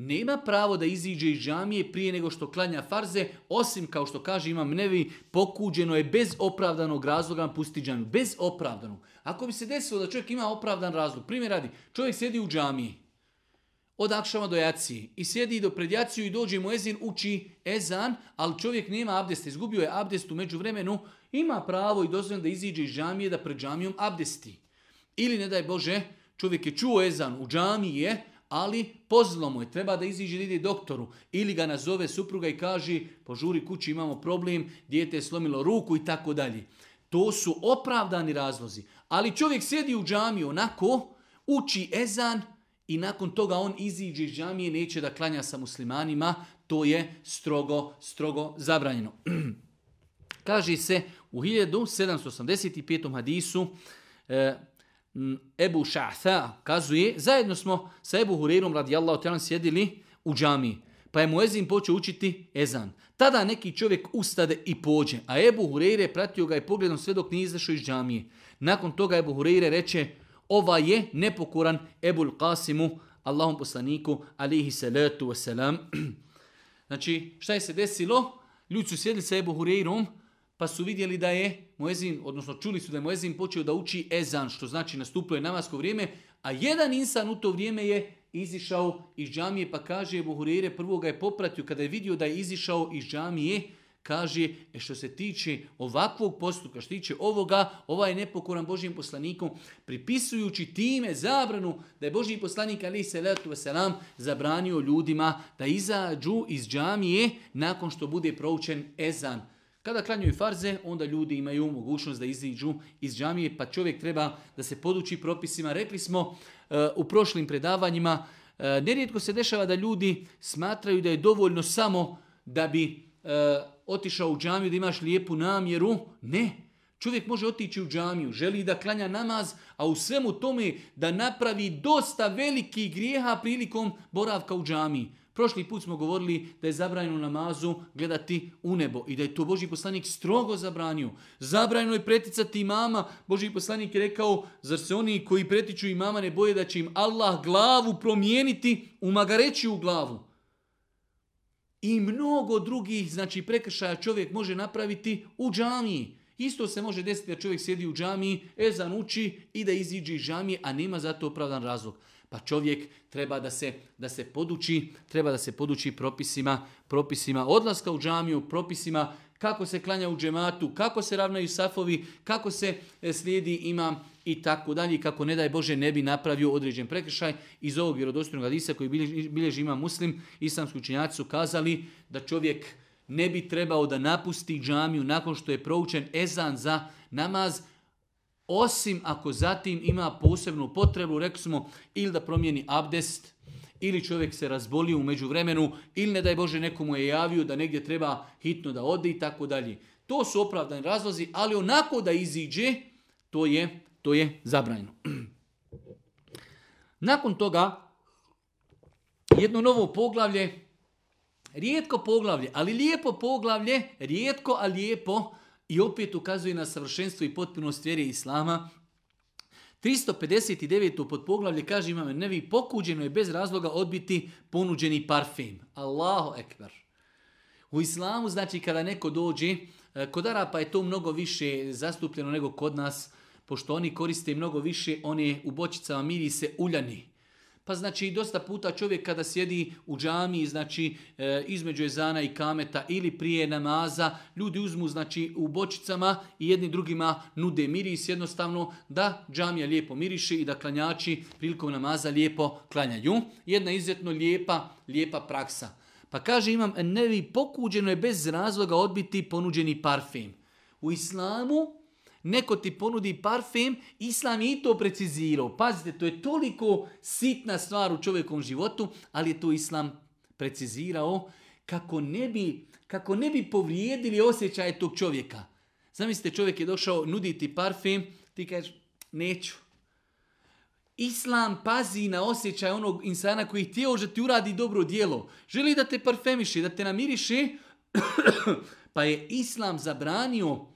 nema pravo da iziđe iz džamije prije nego što klanja farze, osim kao što kaže Imam Nevi, pokuđeno je bez opravdanog razloga na pusti džamiju. Bez opravdanog. Ako bi se desilo da čovjek ima opravdan razlog, primjer radi, čovjek sjedi u džamiji, od akšama do jacije i sjedi do pred jaciju i dođe mu ezin, uči ezan, ali čovjek nema abdesta, izgubio je abdest u međuvremenu, ima pravo i dozvoljeno da iziđe iz džamije da pred džamijom abdesti. Ili ne daj Bože, čovjek je čuo ezan u džamije, ali pozlo mu je, treba da iziđe da ide doktoru. Ili ga nazove supruga i kaže, požuri kući imamo problem, dijete je slomilo ruku i tako dalje. To su opravdani razlozi. Ali čovjek sjedi u džamiji onako, uči ezan i nakon toga on iziđe iz džamije, neće da klanja sa muslimanima, to je strogo, strogo zabranjeno. (clears throat) Kaže se u 1785. hadisu, e, Ebu Ša'tha kazuje, zajedno smo sa Ebu Hureyrom radijallahu ta'ala sjedili u džamiji. Pa je mu Ezin počeo učiti ezan. Tada neki čovjek ustade i pođe, a Ebu Hureyre pratio ga i pogledom sve dok nije izašao iz džamije. Nakon toga Ebu Hureyre reče, ova je nepokoran Ebul Qasimu, Allahom poslaniku, alihi salatu wasalam. (clears throat) Znači, šta je se desilo? Ljudi su sjedili sa Ebu Hureyrom, pa su vidjeli da je Muezin, odnosno čuli su da je Muezin počeo da uči ezan, što znači nastupilo je namasko vrijeme, a jedan insan u to vrijeme je izišao iz džamije, pa kaže Ebu Hureyre, prvo ga je popratio, kada je vidio da je izišao iz džamije, kaže, e što se tiče ovakvog postupka, što tiče ovoga, ovaj nepokoran Božijim poslanikom, pripisujući time zabranu da je Božiji poslanik ali se veselam zabranio ljudima da izađu iz džamije nakon što bude proučen ezan. Kada klanjuju farze, onda ljudi imaju mogućnost da iziđu iz džamije, pa čovjek treba da se poduči propisima. Rekli smo e, u prošlim predavanjima, e, nerijetko se dešava da ljudi smatraju da je dovoljno samo da bi e, otišao u džamiju, da imaš lijepu namjeru. Ne, Čovjek može otići u džamiju, želi da klanja namaz, a u svemu tome da napravi dosta velikih grijeha prilikom boravka u džamiji. Prošli put smo govorili da je zabranjeno namazu gledati u nebo i da je to Boži poslanik strogo zabranio. Zabranjeno je preticati imama. Boži poslanik je rekao, zar se oni koji pretiču imama ne boje da će im Allah glavu promijeniti u magareću glavu. I mnogo drugih, znači prekršaja čovjek može napraviti u džamiji. Isto se može desiti da čovjek sjedi u džamiji, ezan uči i da iziđe iz džamije, a nema za to opravdan razlog. Pa čovjek treba da se, da se poduči, treba da se poduči propisima, propisima odlaska u džamiju, propisima kako se klanja u džematu, kako se ravnaju safovi, kako se e, slijedi imam i tako dalje, kako ne daj Bože ne bi napravio određen prekršaj. Iz ovog vjerodostojnog hadisa koji bilježi ima muslim, islamski učenjaci su kazali da čovjek ne bi trebao da napusti džamiju nakon što je proučen ezan za namaz, osim ako zatim ima posebnu potrebu, rekli smo, ili da promijeni abdest, ili čovjek se razboli u međuvremenu, ili ne daj Bože nekomu je javio da negdje treba hitno da ode i tako dalje. To su opravdani razlozi, ali onako da iziđe, to je, to je zabranjeno. (clears throat) Nakon toga, jedno novo poglavlje, rijetko poglavlje, ali lijepo poglavlje, rijetko, a lijepo, i opet ukazuje na savršenstvo i potpunost vjere Islama. 359. pod poglavlje kaže imame nevi pokuđeno je bez razloga odbiti ponuđeni parfem. Allahu ekber. U islamu znači kada neko dođe, e, kod Arapa je to mnogo više zastupljeno nego kod nas, pošto oni koriste mnogo više one u bočicama mirise uljani. Pa znači dosta puta čovjek kada sjedi u džamiji, znači e, između ezana i kameta ili prije namaza, ljudi uzmu znači u bočicama i jedni drugima nude miris jednostavno da džamija lijepo miriše i da klanjači prilikom namaza lijepo klanjaju. Jedna izuzetno lijepa, lijepa praksa. Pa kaže imam nevi pokuđeno je bez razloga odbiti ponuđeni parfem. U islamu neko ti ponudi parfem, islam je i to precizirao. Pazite, to je toliko sitna stvar u čovjekom životu, ali je to islam precizirao kako ne bi, kako ne bi povrijedili osjećaje tog čovjeka. Zamislite, čovjek je došao nuditi parfem, ti kažeš, neću. Islam pazi na osjećaj onog insana koji htio da ti uradi dobro djelo. Želi da te parfemiši, da te namiriše, (coughs) pa je Islam zabranio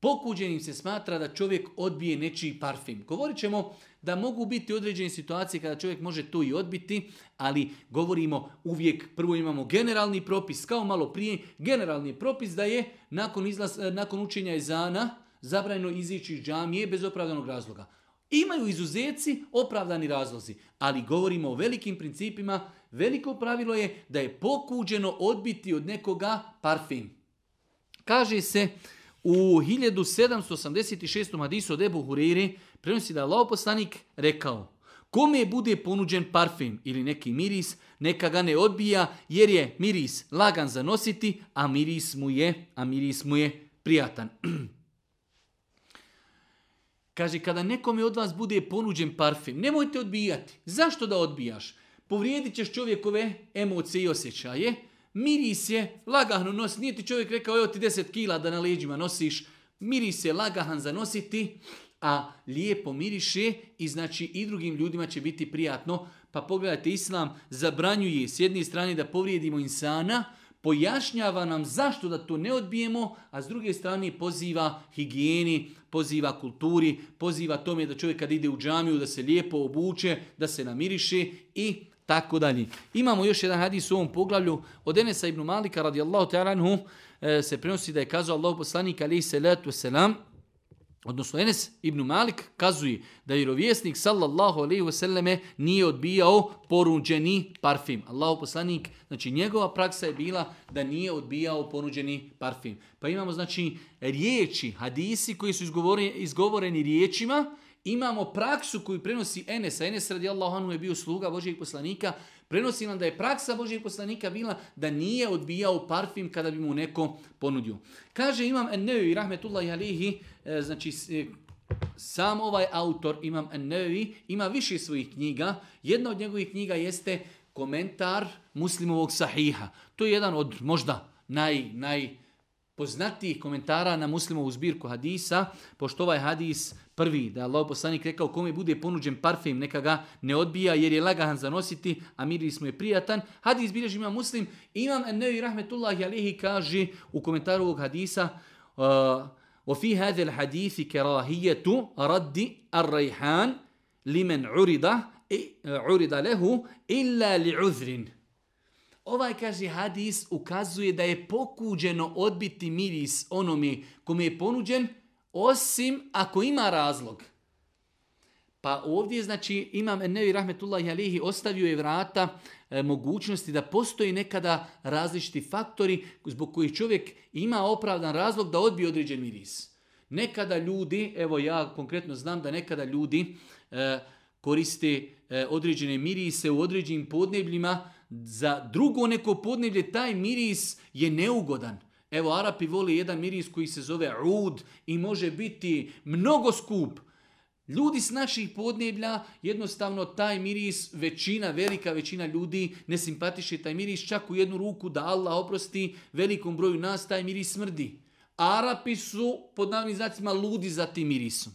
Pokuđenim se smatra da čovjek odbije nečiji parfim. Govorit ćemo da mogu biti određene situacije kada čovjek može to i odbiti, ali govorimo uvijek, prvo imamo generalni propis, kao malo prije, generalni propis da je nakon, izlaz, nakon učenja izana zabranjeno izići iz džamije bez opravdanog razloga. Imaju izuzeci opravdani razlozi, ali govorimo o velikim principima. Veliko pravilo je da je pokuđeno odbiti od nekoga parfim. Kaže se u 1786. hadisu od Ebu Hureyri prenosi da je Allah poslanik rekao Kome bude ponuđen parfem ili neki miris, neka ga ne odbija jer je miris lagan za nositi, a miris mu je, a miris mu je prijatan. (clears throat) Kaže, kada nekome od vas bude ponuđen parfem, nemojte odbijati. Zašto da odbijaš? Povrijedit ćeš čovjekove emocije i osjećaje. Miris je lagano nos, nije ti čovjek rekao evo ti 10 kila da na leđima nosiš. Miris je lagahan za nositi, a lijepo miriše i znači i drugim ljudima će biti prijatno. Pa pogledajte, Islam zabranjuje s jedne strane da povrijedimo insana, pojašnjava nam zašto da to ne odbijemo, a s druge strane poziva higijeni, poziva kulturi, poziva tome da čovjek kad ide u džamiju da se lijepo obuče, da se namiriše i tako dalje. Imamo još jedan hadis u ovom poglavlju od Enesa ibn Malika radijallahu ta'ala e, se prenosi da je kazao Allah poslanik alaihi salatu wasalam Odnosno Enes ibn Malik kazuje da je vjerovjesnik sallallahu alaihi wasallame nije odbijao poruđeni parfim. Allahu poslanik, znači njegova praksa je bila da nije odbijao ponuđeni parfim. Pa imamo znači riječi, hadisi koji su izgovoreni, izgovoreni riječima Imamo praksu koju prenosi Enes, Enes radijallahu anhu je bio sluga Božijeg poslanika, prenosi nam da je praksa Božijeg poslanika bila da nije odbijao parfim kada bi mu neko ponudio. Kaže imam Ennevi, rahmetullahi alihi, e, znači e, sam ovaj autor, imam Ennevi, ima više svojih knjiga. Jedna od njegovih knjiga jeste komentar muslimovog sahiha. To je jedan od možda naj, naj poznatijih komentara na muslimovu zbirku hadisa, pošto ovaj hadis prvi, da je Allah poslanik rekao kome bude ponuđen parfem, neka ga ne odbija jer je lagahan za nositi, a miris mu je prijatan. Hadis bilježi ima muslim, imam ennevi rahmetullahi alihi kaže u komentaru ovog hadisa, وفي هذا الحديث كراهية رد الريحان لمن عرض عرض له إلا لعذر Ovaj, kaže, hadis ukazuje da je pokuđeno odbiti miris onome kome je ponuđen, osim ako ima razlog. Pa ovdje, znači, imam Ennevi Rahmetullahi Alihi ostavio je vrata e, mogućnosti da postoji nekada različiti faktori zbog kojih čovjek ima opravdan razlog da odbije određen miris. Nekada ljudi, evo ja konkretno znam da nekada ljudi e, koriste e, određene mirise u određenim podnebljima, za drugo neko podneblje taj miris je neugodan. Evo, Arapi voli jedan miris koji se zove ud i može biti mnogo skup. Ljudi s naših podneblja, jednostavno taj miris, većina, velika većina ljudi ne simpatiše taj miris, čak u jednu ruku da Allah oprosti velikom broju nas, taj miris smrdi. Arapi su, pod navnim znacima, ludi za tim mirisom.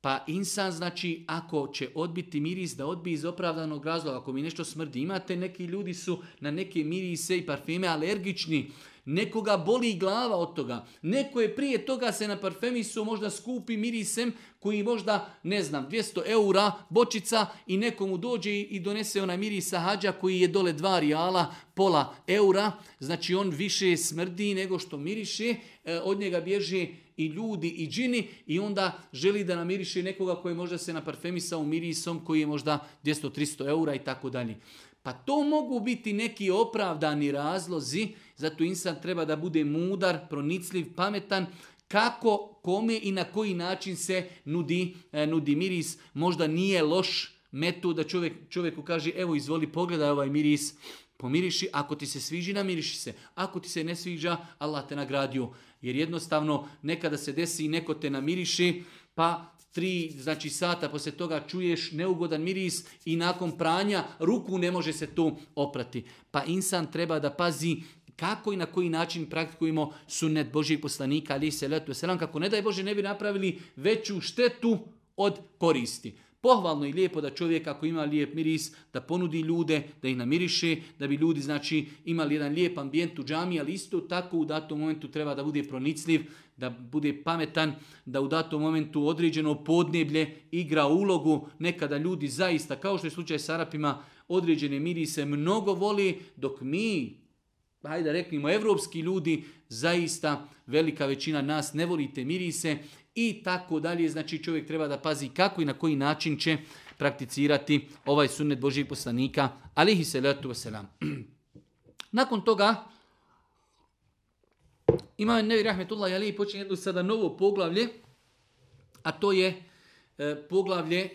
Pa insan, znači, ako će odbiti miris, da odbije iz opravdanog razloga, ako mi nešto smrdi. Imate neki ljudi su na neke mirise i parfeme alergični. Nekoga boli glava od toga. Neko je prije toga se na parfemisu možda skupi mirisem koji možda, ne znam, 200 eura bočica i nekomu dođe i donese onaj miris hađa koji je dole dva rijala, pola eura. Znači on više smrdi nego što miriše. E, od njega bježe i ljudi i džini i onda želi da namiriše nekoga koji možda se na parfemisao mirisom koji je možda 200-300 eura i tako dalje. Pa to mogu biti neki opravdani razlozi, zato insan treba da bude mudar, pronicljiv, pametan, kako, kome i na koji način se nudi, e, nudi miris. Možda nije loš metod da čovjek, čovjeku kaže evo izvoli pogledaj ovaj miris, pomiriši, ako ti se sviđa namiriši se, ako ti se ne sviđa Allah te nagradio. Jer jednostavno nekada se desi i neko te namiriši, pa tri znači, sata poslije toga čuješ neugodan miris i nakon pranja ruku ne može se to oprati. Pa insan treba da pazi kako i na koji način praktikujemo sunnet Božih poslanika, ali se letu selam, kako ne daj Bože ne bi napravili veću štetu od koristi. Pohvalno i lijepo da čovjek ako ima lijep miris, da ponudi ljude, da ih namiriše, da bi ljudi znači imali jedan lijep ambijent u džami, ali isto tako u datom momentu treba da bude pronicljiv, da bude pametan, da u datom momentu određeno podneblje igra ulogu, nekada ljudi zaista, kao što je slučaj s Arapima, određene mirise mnogo voli, dok mi, hajde da reknimo, evropski ljudi, zaista velika većina nas ne volite mirise i tako dalje. Znači čovjek treba da pazi kako i na koji način će prakticirati ovaj sunnet Božih poslanika, alihi salatu wasalam. (clears throat) Nakon toga, Imam Nevi Rahmetullah Ali počinje jedno sada novo poglavlje, a to je e, poglavlje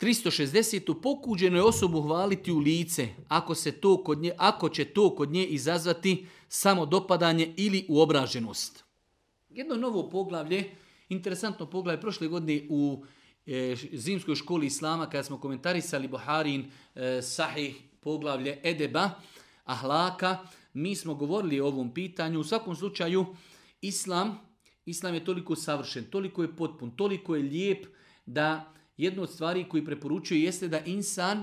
360. Pokuđeno je osobu hvaliti u lice ako, se to kod nje, ako će to kod nje izazvati samo dopadanje ili uobraženost. Jedno novo poglavlje, interesantno poglavlje, prošle godine u e, zimskoj školi Islama kada smo komentarisali Buharin e, sahih poglavlje Edeba, Ahlaka, mi smo govorili o ovom pitanju. U svakom slučaju, Islam, Islam je toliko savršen, toliko je potpun, toliko je lijep da jedno od stvari koji preporučuje jeste da insan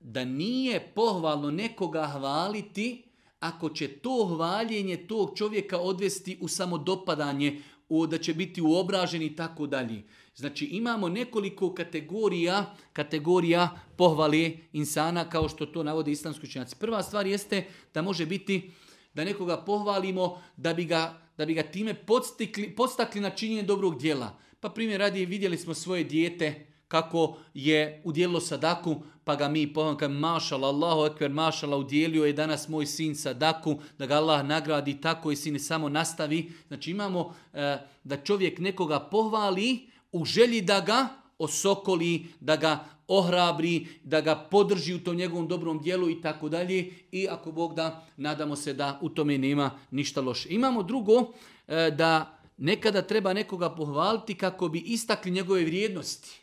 da nije pohvalno nekoga hvaliti ako će to hvaljenje tog čovjeka odvesti u samodopadanje, da će biti uobražen i tako dalje. Znači imamo nekoliko kategorija, kategorija pohvale insana kao što to navode islamski učenjaci. Prva stvar jeste da može biti da nekoga pohvalimo da bi ga, da bi ga time podstakli na činjenje dobrog dijela. Pa primjer radi vidjeli smo svoje dijete kako je udjelilo sadaku, pa ga mi pohvalimo, mašala, Allahu ekber, mašala, udjelio je danas moj sin sadaku, da ga Allah nagradi, tako i sin samo nastavi. Znači imamo e, da čovjek nekoga pohvali, u želji da ga osokoli, da ga ohrabri, da ga podrži u tom njegovom dobrom dijelu i tako dalje. I ako Bog da, nadamo se da u tome nema ništa loše. Imamo drugo, e, da nekada treba nekoga pohvaliti kako bi istakli njegove vrijednosti.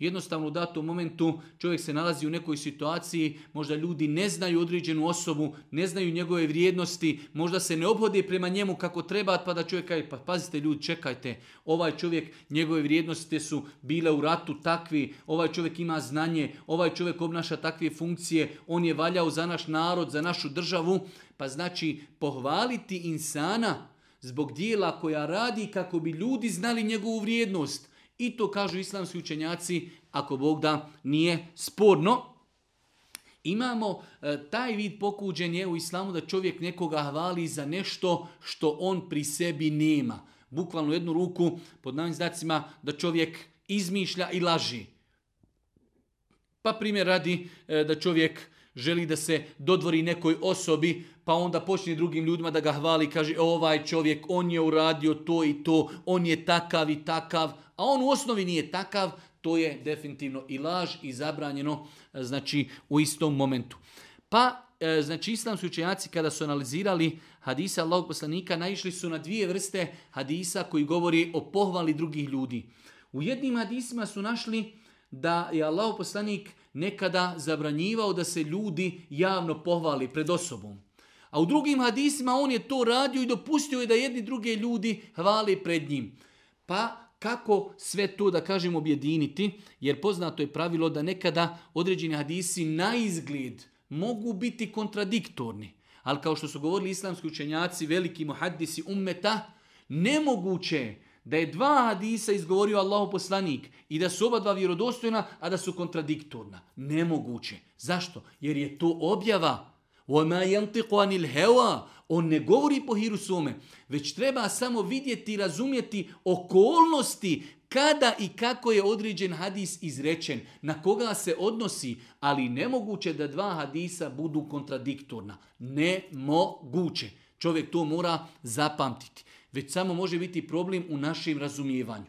Jednostavno u datom momentu čovjek se nalazi u nekoj situaciji, možda ljudi ne znaju određenu osobu, ne znaju njegove vrijednosti, možda se ne obhode prema njemu kako treba, pa da čovjek kaže, pa pazite ljudi, čekajte, ovaj čovjek, njegove vrijednosti su bile u ratu takvi, ovaj čovjek ima znanje, ovaj čovjek obnaša takve funkcije, on je valjao za naš narod, za našu državu, pa znači pohvaliti insana zbog dijela koja radi kako bi ljudi znali njegovu vrijednost. I to kažu islamski učenjaci, ako Bog da nije sporno. Imamo e, taj vid pokuđenja u islamu da čovjek nekoga hvali za nešto što on pri sebi nema. Bukvalno jednu ruku pod novim znacima da čovjek izmišlja i laži. Pa primjer radi e, da čovjek želi da se dodvori nekoj osobi, pa onda počne drugim ljudima da ga hvali, kaže ovaj čovjek, on je uradio to i to, on je takav i takav, a on u osnovi nije takav, to je definitivno i laž i zabranjeno e, znači u istom momentu. Pa e, znači islamski učenjaci kada su analizirali hadisa Allahog poslanika naišli su na dvije vrste hadisa koji govori o pohvali drugih ljudi. U jednim hadisima su našli da je Allahog poslanik nekada zabranjivao da se ljudi javno pohvali pred osobom. A u drugim hadisima on je to radio i dopustio je da jedni druge ljudi hvali pred njim. Pa kako sve to da kažem objediniti, jer poznato je pravilo da nekada određeni hadisi na izgled mogu biti kontradiktorni. Ali kao što su govorili islamski učenjaci, veliki muhaddisi ummeta, nemoguće da je dva hadisa izgovorio Allahu poslanik i da su oba dva vjerodostojna, a da su kontradiktorna. Nemoguće. Zašto? Jer je to objava. وَمَا يَنْتِقُ عَنِ الْهَوَا On ne govori po hiru svome, već treba samo vidjeti i razumjeti okolnosti kada i kako je određen hadis izrečen, na koga se odnosi, ali nemoguće da dva hadisa budu kontradiktorna. Nemoguće. Čovjek to mora zapamtiti. Već samo može biti problem u našem razumijevanju.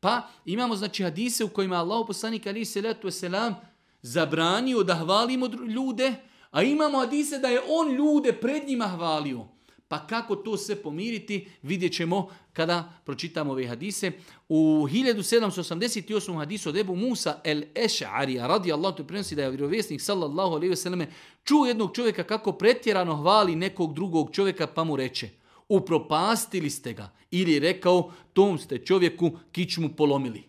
Pa imamo znači hadise u kojima Allah poslanik ali se letu selam zabranio da hvalimo ljude, a imamo hadise da je on ljude pred njima hvalio. Pa kako to sve pomiriti, vidjet ćemo kada pročitamo ove hadise. U 1788. hadisu od Ebu Musa el Eš'arija radi Allah to prenosi da je vjerovjesnik sallallahu alaihi wasallam čuo jednog čovjeka kako pretjerano hvali nekog drugog čovjeka pa mu reče upropastili ste ga ili rekao tom ste čovjeku kičmu polomili.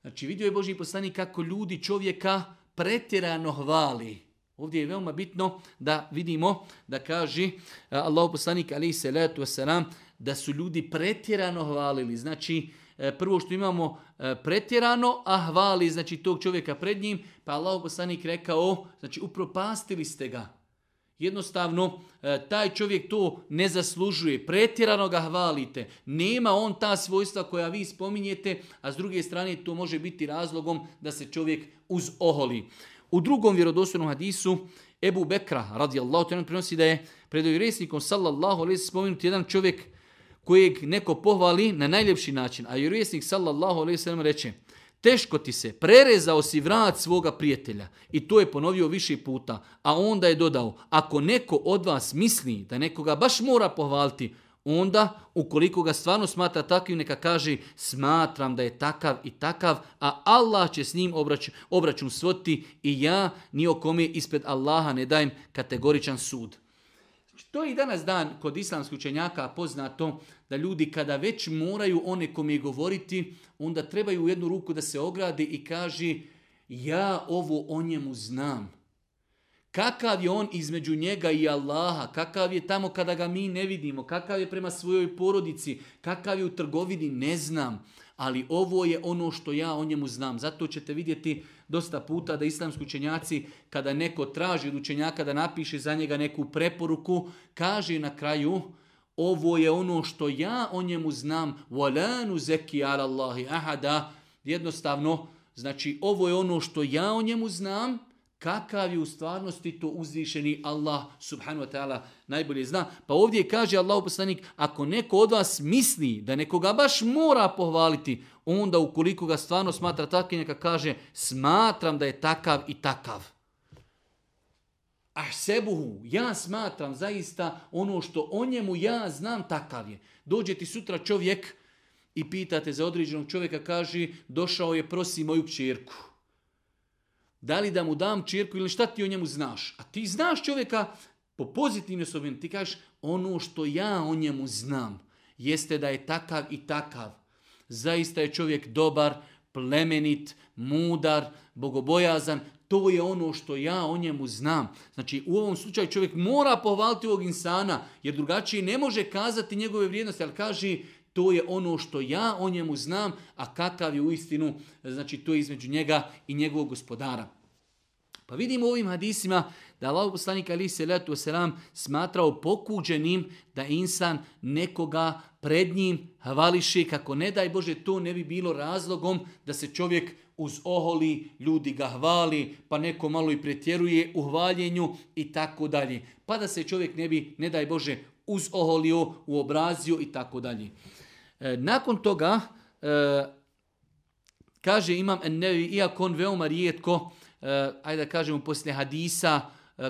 Znači vidio je Boži poslanik kako ljudi čovjeka pretjerano hvali. Ovdje je veoma bitno da vidimo da kaže Allah poslanik alaihi salatu wasalam da su ljudi pretjerano hvalili. Znači e, prvo što imamo e, pretjerano, a hvali znači tog čovjeka pred njim, pa Allah poslanik rekao, znači upropastili ste ga. Jednostavno, e, taj čovjek to ne zaslužuje, pretjerano ga hvalite, nema on ta svojstva koja vi spominjete, a s druge strane to može biti razlogom da se čovjek uzoholi. U drugom vjerodostojnom hadisu Ebu Bekra radijallahu ta'ala prenosi da je pred vjerovjesnikom sallallahu alejhi spomenut jedan čovjek kojeg neko pohvali na najljepši način, a vjerovjesnik sallallahu alejhi reče: Teško ti se, prerezao si vrat svoga prijatelja. I to je ponovio više puta. A onda je dodao, ako neko od vas misli da nekoga baš mora pohvaliti, onda ukoliko ga stvarno smatra takvim, neka kaže smatram da je takav i takav, a Allah će s njim obračun svoti i ja ni kome ispred Allaha ne dajem kategoričan sud. To je i danas dan kod islamskih učenjaka poznato da ljudi kada već moraju o nekome govoriti, onda trebaju u jednu ruku da se ogradi i kaže ja ovo o njemu znam. Kakav je on između njega i Allaha, kakav je tamo kada ga mi ne vidimo, kakav je prema svojoj porodici, kakav je u trgovini, ne znam. Ali ovo je ono što ja o njemu znam. Zato ćete vidjeti dosta puta da islamski učenjaci, kada neko traži od učenjaka da napiše za njega neku preporuku, kaže na kraju, ovo je ono što ja o njemu znam, volanu zeki Allahi ahada, jednostavno, znači ovo je ono što ja o njemu znam, kakav je u stvarnosti to uzvišeni Allah subhanahu wa ta'ala najbolje zna. Pa ovdje kaže Allah poslanik, ako neko od vas misli da nekoga baš mora pohvaliti, onda ukoliko ga stvarno smatra takvim, neka kaže smatram da je takav i takav. A sebuhu, ja smatram zaista ono što o njemu ja znam takav je. Dođe ti sutra čovjek i pitate za određenog čovjeka, kaže došao je prosi moju čirku. Da li da mu dam čirku ili šta ti o njemu znaš? A ti znaš čovjeka po pozitivnoj osobini. Ti kažeš ono što ja o njemu znam jeste da je takav i takav. Zaista je čovjek dobar, plemenit, mudar, bogobojazan. To je ono što ja o njemu znam. Znači u ovom slučaju čovjek mora pohvaliti ovog insana jer drugačije ne može kazati njegove vrijednosti, ali kaže to je ono što ja o njemu znam, a kakav je u istinu, znači to je između njega i njegovog gospodara. Pa vidimo u ovim hadisima da Allah poslanik ali se letu selam smatrao pokuđenim da insan nekoga pred njim hvališe kako ne daj Bože to ne bi bilo razlogom da se čovjek uz oholi, ljudi ga hvali, pa neko malo i pretjeruje u hvaljenju i tako dalje. Pa da se čovjek ne bi, ne daj Bože, uz oholio, uobrazio i tako dalje. E, nakon toga, e, kaže imam Ennevi, iako on veoma rijetko, e, ajde da kažemo poslije hadisa,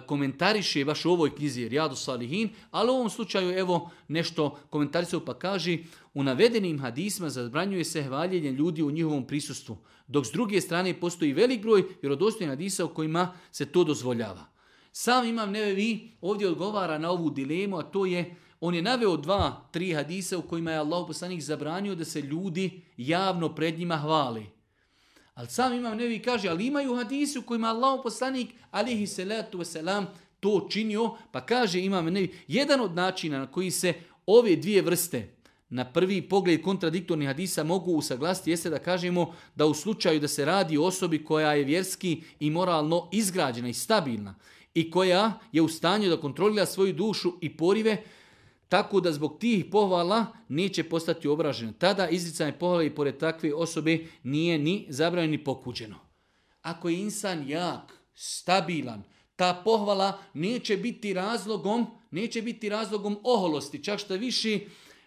komentariše baš u ovoj knjizi Rijadu Salihin, ali u ovom slučaju evo nešto komentarisao pa kaže u navedenim hadisma zabranjuje se hvaljenje ljudi u njihovom prisustvu, dok s druge strane postoji velik broj vjerodostojnih hadisa u kojima se to dozvoljava. Sam imam nevevi ovdje odgovara na ovu dilemu, a to je on je naveo dva, tri hadisa u kojima je Allah poslanik zabranio da se ljudi javno pred njima hvali. Ali sam imam nevi kaže, ali imaju hadisi u kojima Allah poslanik, alihi salatu wasalam, to činio, pa kaže imam nevi, jedan od načina na koji se ove dvije vrste, na prvi pogled kontradiktornih hadisa mogu usaglasiti jeste da kažemo da u slučaju da se radi o osobi koja je vjerski i moralno izgrađena i stabilna i koja je u stanju da kontrolira svoju dušu i porive, tako da zbog tih pohvala neće postati obražena. Tada izricanje pohvale i pored takve osobe nije ni zabranjeno ni pokuđeno. Ako je insan jak, stabilan, ta pohvala neće biti razlogom, neće biti razlogom oholosti, čak što više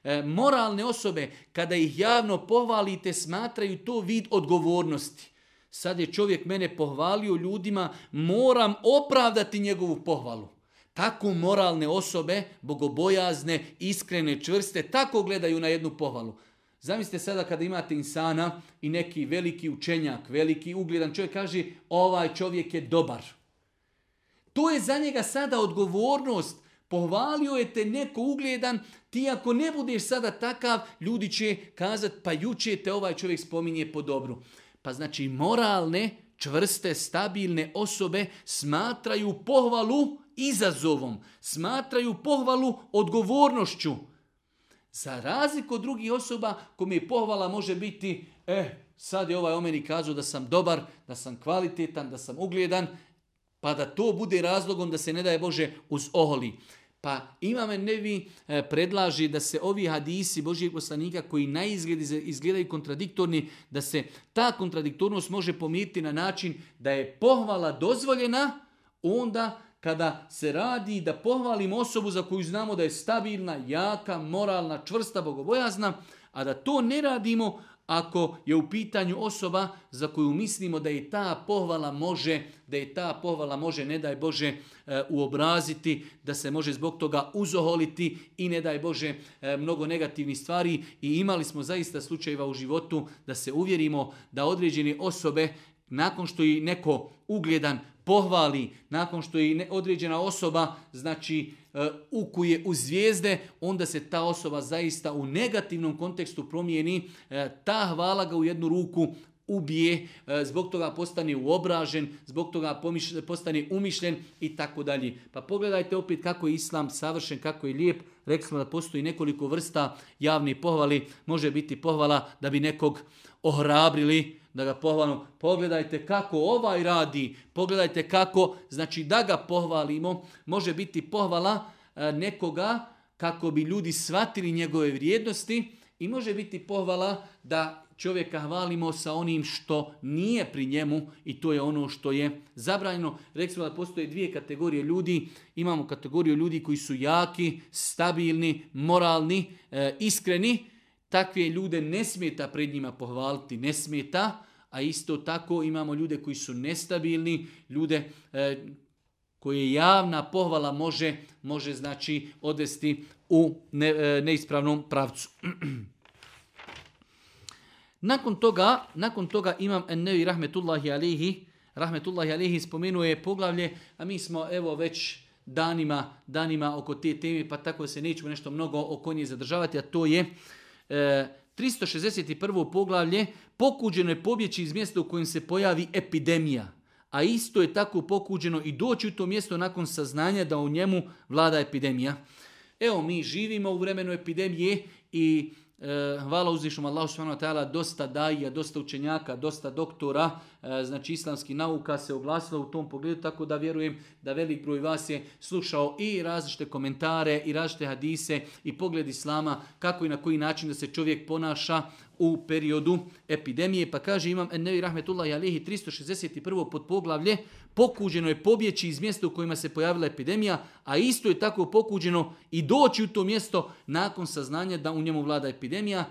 e, moralne osobe kada ih javno pohvalite smatraju to vid odgovornosti. Sad je čovjek mene pohvalio ljudima, moram opravdati njegovu pohvalu. Tako moralne osobe, bogobojazne, iskrene, čvrste, tako gledaju na jednu pohvalu. Zamislite sada kada imate insana i neki veliki učenjak, veliki ugledan čovjek kaže ovaj čovjek je dobar. To je za njega sada odgovornost. Pohvalio je te neko ugledan, ti ako ne budeš sada takav, ljudi će kazati pa juče te ovaj čovjek spominje po dobru. Pa znači moralne, čvrste, stabilne osobe smatraju pohvalu izazovom, smatraju pohvalu odgovornošću. Za razliku od drugih osoba kome je pohvala može biti, eh, sad je ovaj o meni kazao da sam dobar, da sam kvalitetan, da sam ugledan, pa da to bude razlogom da se ne daje Bože uz oholi. Pa imam nevi e, predlaži da se ovi hadisi Božijeg poslanika koji na izgled izgledaju kontradiktorni, da se ta kontradiktornost može pomiriti na način da je pohvala dozvoljena, onda kada se radi da pohvalimo osobu za koju znamo da je stabilna, jaka, moralna, čvrsta, bogobojazna, a da to ne radimo ako je u pitanju osoba za koju mislimo da je ta pohvala može, da je ta pohvala može, ne daj Bože, e, uobraziti, da se može zbog toga uzoholiti i ne daj Bože e, mnogo negativnih stvari. I imali smo zaista slučajeva u životu da se uvjerimo da određene osobe nakon što i neko ugledan pohvali, nakon što je određena osoba znači e, ukuje u zvijezde, onda se ta osoba zaista u negativnom kontekstu promijeni, e, ta hvala ga u jednu ruku ubije, e, zbog toga postane uobražen, zbog toga postane umišljen i tako dalje. Pa pogledajte opet kako je islam savršen, kako je lijep. Rekli smo da postoji nekoliko vrsta javnih pohvali. Može biti pohvala da bi nekog ohrabrili, da ga pohvalimo. Pogledajte kako ovaj radi, pogledajte kako, znači da ga pohvalimo, može biti pohvala e, nekoga kako bi ljudi shvatili njegove vrijednosti i može biti pohvala da čovjeka hvalimo sa onim što nije pri njemu i to je ono što je zabranjeno. Rekli da postoje dvije kategorije ljudi. Imamo kategoriju ljudi koji su jaki, stabilni, moralni, e, iskreni. Takve ljude ne smeta pred njima pohvaliti, ne smeta a isto tako imamo ljude koji su nestabilni, ljude e, koje javna pohvala može, može znači odvesti u ne, e, neispravnom pravcu. (clears throat) nakon toga, nakon toga imam Ennevi rahmetullahi alihi, rahmetullahi alihi spomenuje poglavlje, a mi smo evo već danima, danima oko te teme, pa tako se nećemo nešto mnogo oko nje zadržavati, a to je e, 361. poglavlje pokuđeno je pobjeći iz mjesta u kojem se pojavi epidemija. A isto je tako pokuđeno i doći u to mjesto nakon saznanja da u njemu vlada epidemija. Evo mi živimo u vremenu epidemije i E, hvala uzvišom Allahu subhanahu wa dosta daija, dosta učenjaka, dosta doktora, e, znači islamski nauka se oglasila u tom pogledu, tako da vjerujem da velik broj vas je slušao i različite komentare i različite hadise i pogled islama, kako i na koji način da se čovjek ponaša u periodu epidemije. Pa kaže imam Ennevi Rahmetullahi Alihi 361. pod poglavlje pokuđeno je pobjeći iz mjesta u kojima se pojavila epidemija, a isto je tako pokuđeno i doći u to mjesto nakon saznanja da u njemu vlada epidemija.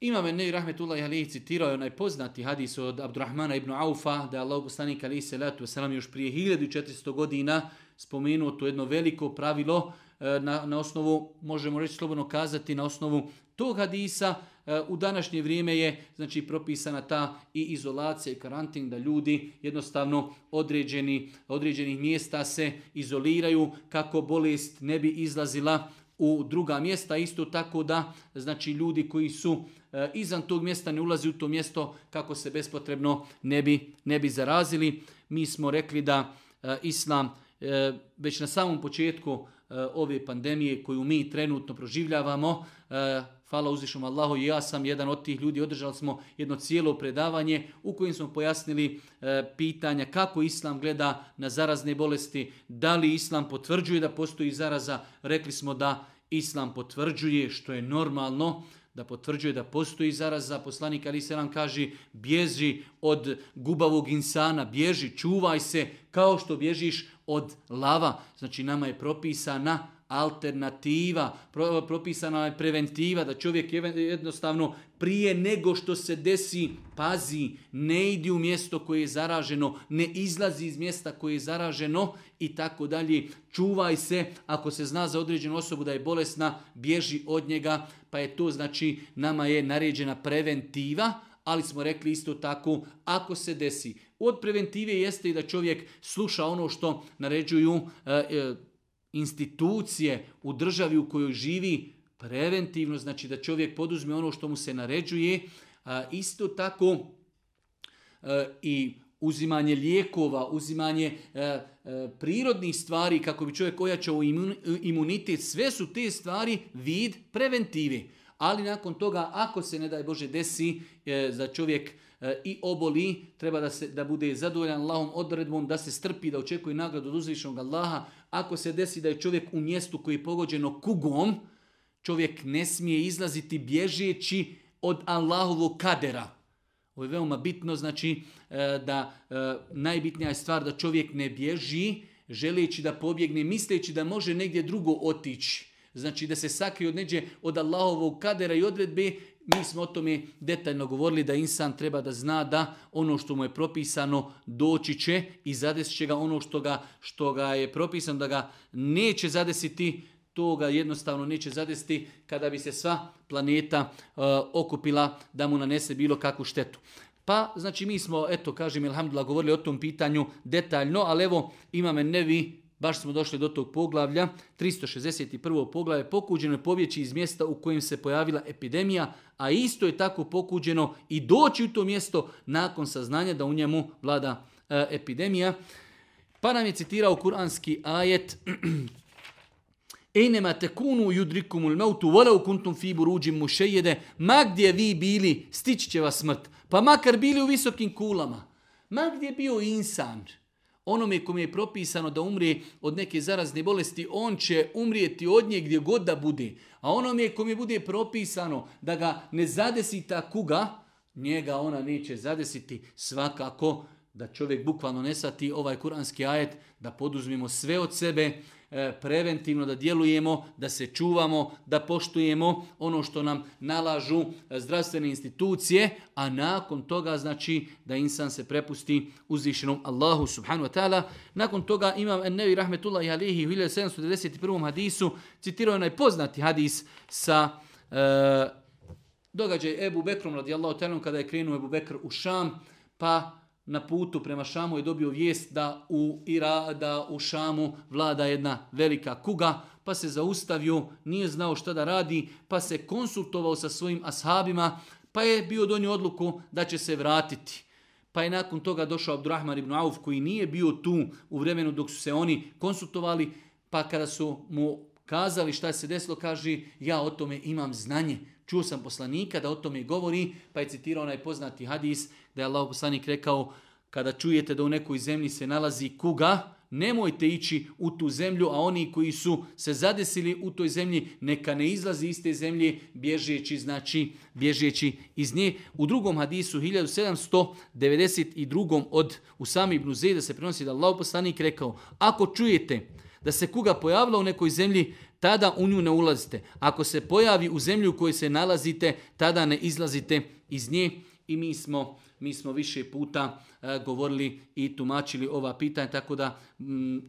Imam Ennevi Rahmetullahi Alihi citirao je onaj poznati hadis od Abdurrahmana ibn Aufa, da je Allah poslanik alihi salatu wasalam još prije 1400 godina spomenuo to jedno veliko pravilo na, na osnovu, možemo reći slobodno kazati, na osnovu tog hadisa e, u današnje vrijeme je znači propisana ta i izolacija i karantin da ljudi jednostavno određeni, određenih mjesta se izoliraju kako bolest ne bi izlazila u druga mjesta, isto tako da znači ljudi koji su e, izvan tog mjesta ne ulazi u to mjesto kako se bespotrebno ne bi, ne bi zarazili. Mi smo rekli da e, Islam e, već na samom početku ove pandemije koju mi trenutno proživljavamo, Hvala uzvišom Allahu i ja sam jedan od tih ljudi. Održali smo jedno cijelo predavanje u kojem smo pojasnili pitanja kako Islam gleda na zarazne bolesti, da li Islam potvrđuje da postoji zaraza. Rekli smo da Islam potvrđuje što je normalno, da potvrđuje da postoji zaraza. Poslanik Ali Selam kaže bježi od gubavog insana, bježi, čuvaj se kao što bježiš od lava. Znači nama je propisana alternativa, propisana je preventiva, da čovjek jednostavno prije nego što se desi, pazi, ne idi u mjesto koje je zaraženo, ne izlazi iz mjesta koje je zaraženo i tako dalje. Čuvaj se, ako se zna za određenu osobu da je bolesna, bježi od njega, pa je to znači nama je naređena preventiva, ali smo rekli isto tako, ako se desi, od preventive jeste i da čovjek sluša ono što naređuju e, e, institucije u državi u kojoj živi preventivno, znači da čovjek poduzme ono što mu se naređuje, isto tako e, i uzimanje lijekova, uzimanje prirodnih stvari kako bi čovjek ojačao imunitet, sve su te stvari vid preventive. Ali nakon toga, ako se ne daj Bože desi za čovjek i oboli, treba da, se, da bude zadovoljan Allahom odredbom, da se strpi, da očekuje nagradu od uzvišnog Allaha. Ako se desi da je čovjek u mjestu koji je pogođeno kugom, čovjek ne smije izlaziti bježeći od Allahovog kadera. Ovo je veoma bitno, znači e, da e, najbitnija je stvar da čovjek ne bježi želeći da pobjegne, misleći da može negdje drugo otići. Znači da se sakrije od neđe od Allahovog kadera i odredbe mi smo o tome detaljno govorili da insan treba da zna da ono što mu je propisano doći će i zadesit će ga ono što ga, što ga je propisano da ga neće zadesiti, to ga jednostavno neće zadesiti kada bi se sva planeta uh, okupila da mu nanese bilo kakvu štetu. Pa, znači mi smo, eto, kažem, ilhamdulillah, govorili o tom pitanju detaljno, ali evo, imame nevi baš smo došli do tog poglavlja, 361. poglavlje, pokuđeno je pobjeći iz mjesta u kojem se pojavila epidemija, a isto je tako pokuđeno i doći u to mjesto nakon saznanja da u njemu vlada e, epidemija. Pa nam je citirao kuranski ajet (clears throat) Ejnema tekunu judrikumul mautu volau kuntum fi buruđim mušejede ma gdje vi bili stići će vas smrt, pa makar bili u visokim kulama, ma gdje je bio insan, onome kome je propisano da umrije od neke zarazne bolesti, on će umrijeti od nje gdje god da bude. A onome kome bude propisano da ga ne zadesi ta kuga, njega ona neće zadesiti svakako da čovjek bukvalno ne sati ovaj kuranski ajet, da poduzmimo sve od sebe, preventivno da djelujemo, da se čuvamo, da poštujemo ono što nam nalažu e, zdravstvene institucije, a nakon toga znači da insan se prepusti uzvišenom Allahu subhanu wa ta'ala. Nakon toga imam Ennevi rahmetullahi alihi u 1791. hadisu, citirao je najpoznati hadis sa e, događaj Ebu Bekrom radijallahu ta'ala kada je krenuo Ebu Bekr u Šam, pa na putu prema Šamu je dobio vijest da u, Ira, da u Šamu vlada jedna velika kuga, pa se zaustavio, nije znao šta da radi, pa se konsultovao sa svojim ashabima, pa je bio donio odluku da će se vratiti. Pa je nakon toga došao Abdurrahman ibn Auf koji nije bio tu u vremenu dok su se oni konsultovali, pa kada su mu kazali šta se desilo, kaže ja o tome imam znanje. Čuo sam poslanika da o tome govori, pa je citirao onaj poznati hadis da je Allah poslanik rekao kada čujete da u nekoj zemlji se nalazi kuga, nemojte ići u tu zemlju, a oni koji su se zadesili u toj zemlji, neka ne izlazi iz te zemlje bježeći, znači bježeći iz nje. U drugom hadisu, 1792. od Usami ibn da se prenosi da Allah poslanik rekao, ako čujete da se kuga pojavila u nekoj zemlji, tada u nju ne ulazite. Ako se pojavi u zemlju u kojoj se nalazite, tada ne izlazite iz nje. I mi smo, mi smo više puta e, govorili i tumačili ova pitanja, tako da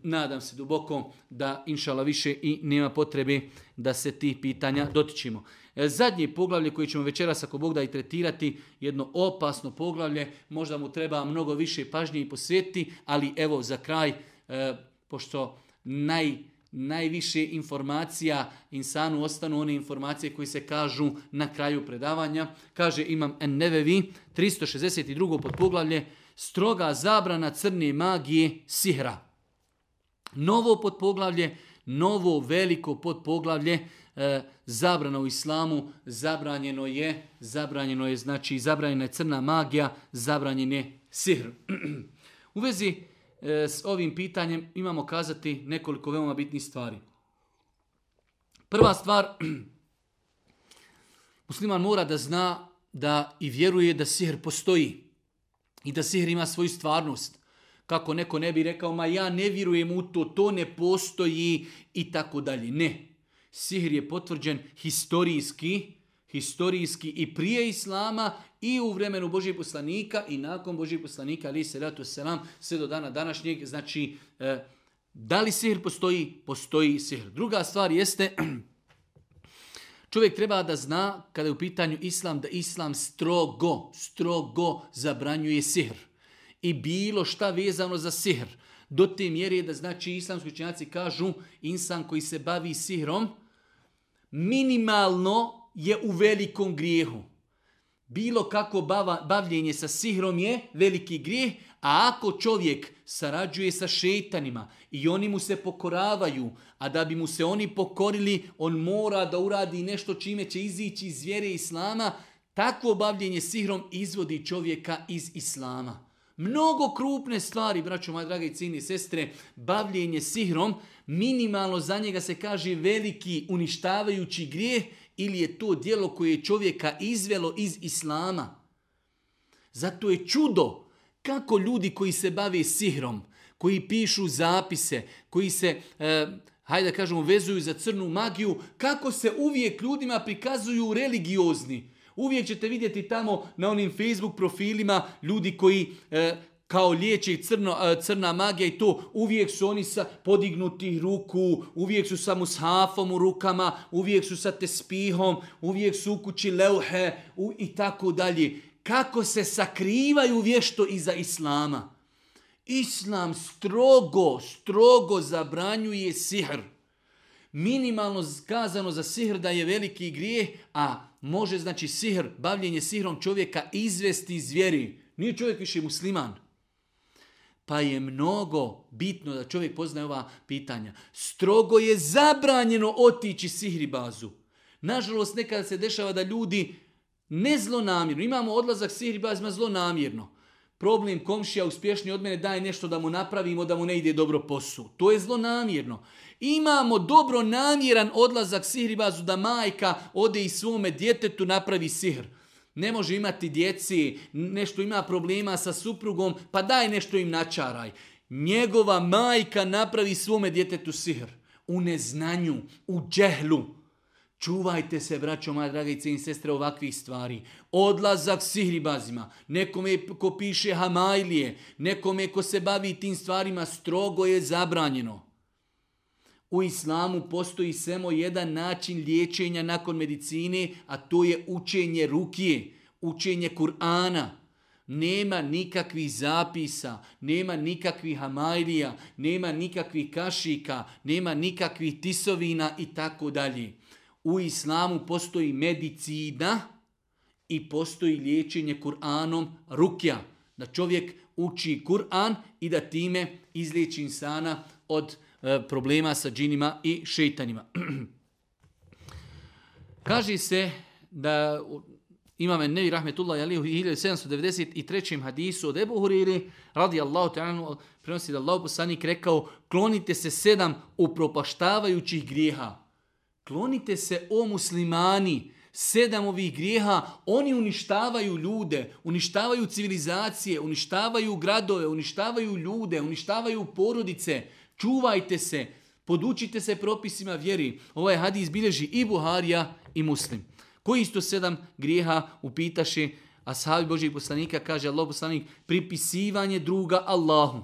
nadam se duboko da inšala više i nema potrebe da se tih pitanja dotičimo. E, zadnje poglavlje koje ćemo večeras ako Bog da i tretirati, jedno opasno poglavlje, možda mu treba mnogo više pažnje i posvetiti, ali evo za kraj, e, pošto naj najviše informacija insanu ostanu one informacije koji se kažu na kraju predavanja. Kaže imam Ennevevi, 362. podpoglavlje, stroga zabrana crne magije sihra. Novo podpoglavlje, novo veliko podpoglavlje, e, zabrana u islamu, zabranjeno je, zabranjeno je, znači zabranjena je crna magija, zabranjen je sihr. (clears throat) u vezi s ovim pitanjem imamo kazati nekoliko veoma bitnih stvari. Prva stvar, (clears throat) musliman mora da zna da i vjeruje da sihr postoji i da sihr ima svoju stvarnost. Kako neko ne bi rekao, ma ja ne vjerujem u to, to ne postoji i tako dalje. Ne. Sihr je potvrđen historijski, historijski i prije Islama i u vremenu Božih poslanika i nakon Božih poslanika, ali se ratu selam, sve do dana današnjeg. Znači, e, da li sihr postoji? Postoji sihr. Druga stvar jeste, (clears throat) čovjek treba da zna, kada je u pitanju Islam, da Islam strogo, strogo zabranjuje sihr. I bilo šta vezano za sihr. Do te mjere da znači islamski učenjaci kažu insan koji se bavi sihrom, minimalno je u velikom grijehu. Bilo kako bavljenje sa sihrom je veliki grijeh, a ako čovjek sarađuje sa šetanima i oni mu se pokoravaju, a da bi mu se oni pokorili, on mora da uradi nešto čime će izići iz vjere Islama, takvo bavljenje sihrom izvodi čovjeka iz Islama. Mnogo krupne stvari, braćo moje drage i cijeni sestre, bavljenje sihrom, minimalno za njega se kaže veliki uništavajući grijeh ili je to djelo koje je čovjeka izvelo iz islama. Zato je čudo kako ljudi koji se bave sihrom, koji pišu zapise, koji se, e, hajde da kažemo, vezuju za crnu magiju, kako se uvijek ljudima prikazuju religiozni. Uvijek ćete vidjeti tamo na onim Facebook profilima ljudi koji e, kao liječe crno, e, crna magija i to uvijek su oni sa podignuti ruku, uvijek su sa mushafom u rukama, uvijek su sa tespihom, uvijek su u kući leuhe i tako dalje. Kako se sakrivaju vješto iza Islama. Islam strogo, strogo zabranjuje sihr. Minimalno kazano za sihr da je veliki grijeh, a može znači sihr, bavljenje sihrom čovjeka izvesti iz vjeri. Nije čovjek više musliman. Pa je mnogo bitno da čovjek poznaje ova pitanja. Strogo je zabranjeno otići sihri bazu. Nažalost, nekada se dešava da ljudi ne zlonamjerno, imamo odlazak sihri bazima zlonamjerno. Problem komšija uspješniji od mene daje nešto da mu napravimo da mu ne ide dobro posu. To je zlonamjerno. Imamo dobro namjeran odlazak sihribazu da majka ode i svome djetetu napravi sihr. Ne može imati djeci, nešto ima problema sa suprugom, pa daj nešto im načaraj. Njegova majka napravi svome djetetu sihr. U neznanju, u džehlu. Čuvajte se, braćo moja dragice i sestre, ovakvih stvari. Odlazak sihribazima, nekome ko piše hamajlije, nekome ko se bavi tim stvarima, strogo je zabranjeno. U islamu postoji samo jedan način liječenja nakon medicine, a to je učenje rukije, učenje Kur'ana. Nema nikakvih zapisa, nema nikakvih hamajlija, nema nikakvih kašika, nema nikakvih tisovina i tako dalje. U islamu postoji medicina i postoji liječenje Kur'anom rukja. Da čovjek uči Kur'an i da time izliječi insana od problema sa džinima i šeitanima. (clears throat) Kaže se da imame Nevi Rahmetullah Ali u 1793. hadisu od Ebu Huriri radi ta'ala prenosi da Allah poslanik rekao klonite se sedam upropaštavajućih grijeha. Klonite se o muslimani, sedam ovih grijeha, oni uništavaju ljude, uništavaju civilizacije, uništavaju gradove, uništavaju ljude, uništavaju porodice, Čuvajte se, podučite se propisima vjeri. Ovaj hadis bilježi i Buharija i Muslim. Koji isto sedam grijeha upitaše ashabi Božih poslanika, kaže Allah poslanik, pripisivanje druga Allahu.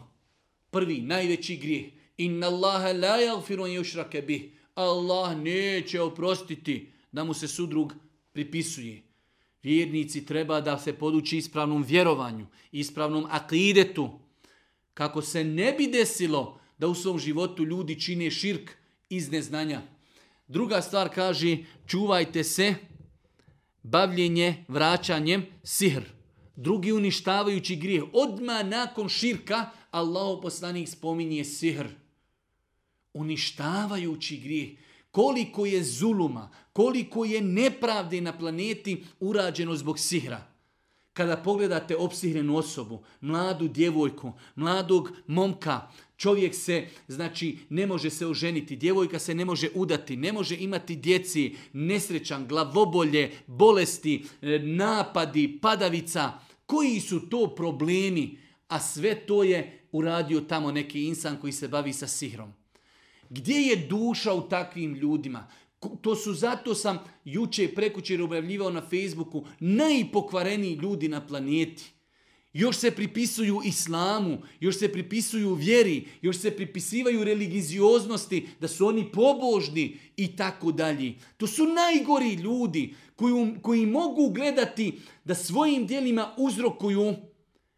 Prvi, najveći grijeh. Inna Allaha la yagfiru yushraka bih. Allah neće oprostiti da mu se sudrug pripisuje. Vjernici treba da se poduči ispravnom vjerovanju, ispravnom akidetu. Kako se ne bi desilo da u svom životu ljudi čine širk iz neznanja. Druga stvar kaže, čuvajte se bavljenje vraćanjem sihr. Drugi uništavajući grijeh. Odma nakon širka Allah poslanik spominje sihr. Uništavajući grijeh. Koliko je zuluma, koliko je nepravde na planeti urađeno zbog sihra. Kada pogledate opsihrenu osobu, mladu djevojku, mladog momka, čovjek se, znači, ne može se oženiti, djevojka se ne može udati, ne može imati djeci, nesrećan, glavobolje, bolesti, e, napadi, padavica. Koji su to problemi? A sve to je uradio tamo neki insan koji se bavi sa sihrom. Gdje je duša u takvim ljudima? To su zato sam juče i prekućer objavljivao na Facebooku najpokvareniji ljudi na planeti. Još se pripisuju islamu, još se pripisuju vjeri, još se pripisivaju religioznosti, da su oni pobožni i tako dalje. To su najgori ljudi koji, koji mogu gledati da svojim dijelima uzrokuju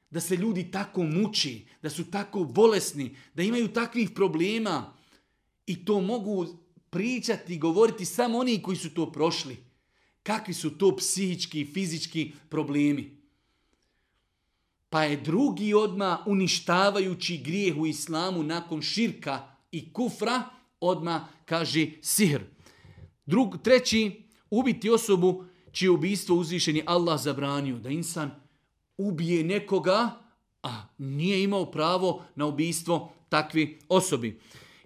da se ljudi tako muči, da su tako bolesni, da imaju takvih problema. I to mogu pričati i govoriti samo oni koji su to prošli. Kakvi su to psihički i fizički problemi. Pa je drugi odma uništavajući grijeh u islamu nakon širka i kufra, odma kaže sihr. Drug, treći, ubiti osobu čije ubijstvo uzvišeni Allah zabranio. Da insan ubije nekoga, a nije imao pravo na ubijstvo takvi osobi.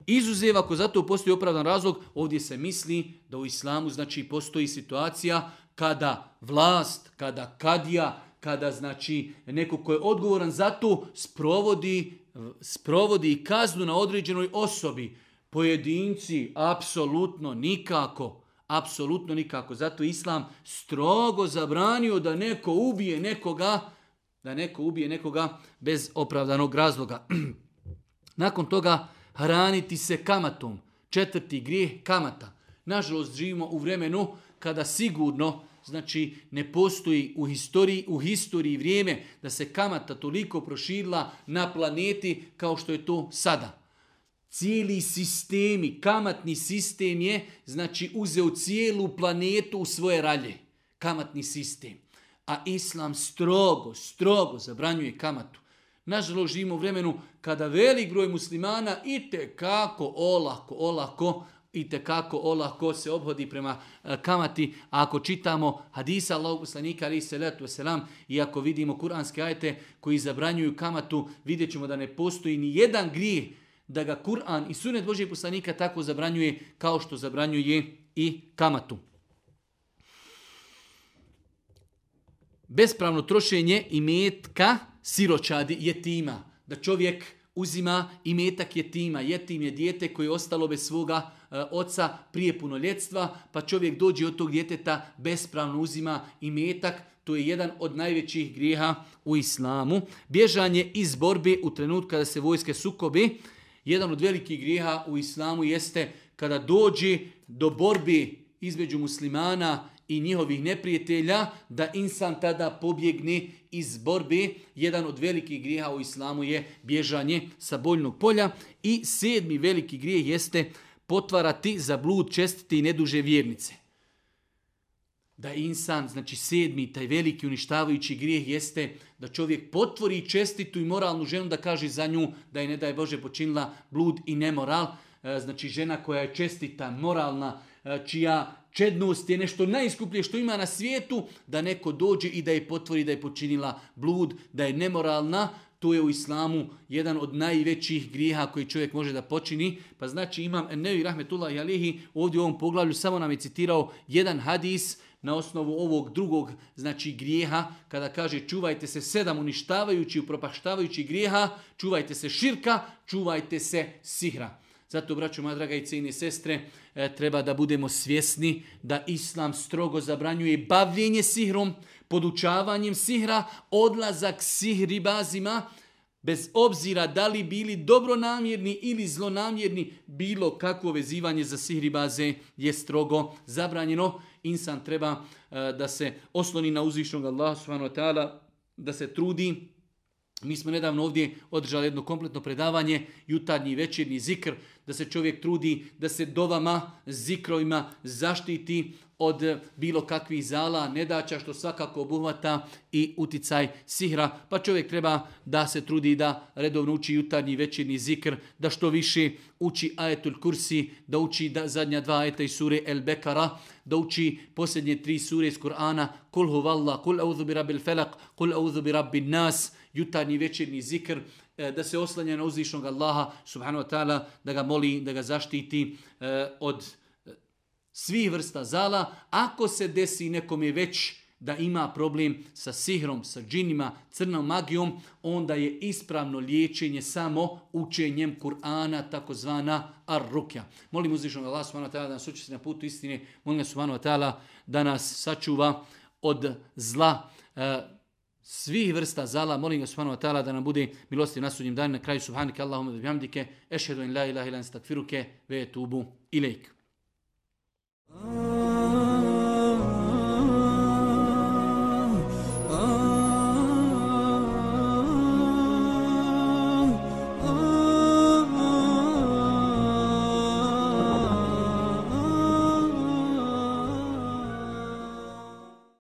Izuzev ako zato postoji opravdan razlog, ovdje se misli da u islamu znači postoji situacija kada vlast, kada kadija, kada znači neko ko je odgovoran za to sprovodi, sprovodi kaznu na određenoj osobi. Pojedinci, apsolutno nikako. Apsolutno nikako. Zato islam strogo zabranio da neko ubije nekoga, da neko ubije nekoga bez opravdanog razloga. (clears throat) Nakon toga hraniti se kamatom. Četvrti grijeh kamata. Nažalost živimo u vremenu kada sigurno znači ne postoji u historiji, u historiji vrijeme da se kamata toliko proširila na planeti kao što je to sada. Cijeli sistemi, kamatni sistem je znači uzeo cijelu planetu u svoje ralje. Kamatni sistem. A islam strogo, strogo zabranjuje kamatu. Nažalost, živimo u vremenu kada velik broj muslimana i kako olako, olako, i kako olako se obhodi prema e, kamati. A ako čitamo hadisa Allahog poslanika ali se letu selam i ako vidimo kuranske ajte koji zabranjuju kamatu, vidjet ćemo da ne postoji ni jedan grijeh da ga Kur'an i sunet Božijeg poslanika tako zabranjuje kao što zabranjuje i kamatu. Bespravno trošenje imetka siročadi jetima. Da čovjek uzima imetak jetima. Jetim je dijete koje je ostalo bez svoga e, oca prije punoljetstva, pa čovjek dođe od tog djeteta, bespravno uzima imetak. To je jedan od najvećih grijeha u islamu. Bježanje iz borbi u trenutku kada se vojske sukobi. Jedan od velikih grijeha u islamu jeste kada dođe do borbi između muslimana i njihovih neprijatelja, da insan tada pobjegne iz borbe. Jedan od velikih grijeha u islamu je bježanje sa boljnog polja. I sedmi veliki grijeh jeste potvarati za blud čestiti i neduže vjernice. Da insan, znači sedmi, taj veliki uništavajući grijeh jeste da čovjek potvori čestitu i moralnu ženu da kaže za nju da je ne daj Bože počinila blud i nemoral. E, znači žena koja je čestita, moralna, e, čija čednost je nešto najskuplje što ima na svijetu, da neko dođe i da je potvori da je počinila blud, da je nemoralna, to je u islamu jedan od najvećih grijeha koji čovjek može da počini. Pa znači imam Nevi Rahmetullah i Alihi ovdje u ovom poglavlju samo nam je citirao jedan hadis na osnovu ovog drugog znači grijeha, kada kaže čuvajte se sedam uništavajući, upropaštavajući grijeha, čuvajte se širka, čuvajte se sihra. Zato, braću moja draga i cijene sestre, e, treba da budemo svjesni da Islam strogo zabranjuje bavljenje sihrom, podučavanjem sihra, odlazak sihribazima, bez obzira da li bili dobronamjerni ili zlonamjerni, bilo kakvo vezivanje za sihribaze je strogo zabranjeno. Insan treba e, da se osloni na uzvišnog Allah da se trudi Mi smo nedavno ovdje održali jedno kompletno predavanje, jutarnji i večernji zikr, da se čovjek trudi da se dovama, zikrovima zaštiti od bilo kakvih zala, nedaća što svakako obuhvata i uticaj sihra. Pa čovjek treba da se trudi da redovno uči jutarnji i večernji zikr, da što više uči ajetul kursi, da uči da zadnja dva ajeta iz sure El Bekara, da uči posljednje tri sure iz Kur'ana, kul huvalla, kul audhu bi rabbil felak, kul audhu bi rabbin nas, jutarnji večernji zikr, e, da se oslanja na uzvišnog Allaha subhanahu wa ta'ala, da ga moli, da ga zaštiti e, od e, svih vrsta zala. Ako se desi nekom je već da ima problem sa sihrom, sa džinima, crnom magijom, onda je ispravno liječenje samo učenjem Kur'ana, takozvana ar-rukja. Molim uzvišnog Allah subhanahu wa ta'ala da nas učesti na putu istine, molim ga subhanahu wa ta'ala da nas sačuva od zla, svih vrsta zala, molim ga subhanahu wa ta'ala da nam bude milosti na sudnjem danu, na kraju subhanike Allahumma da bihamdike, ešhedu in la ilaha ilan stakfiruke, ve tubu ilaik.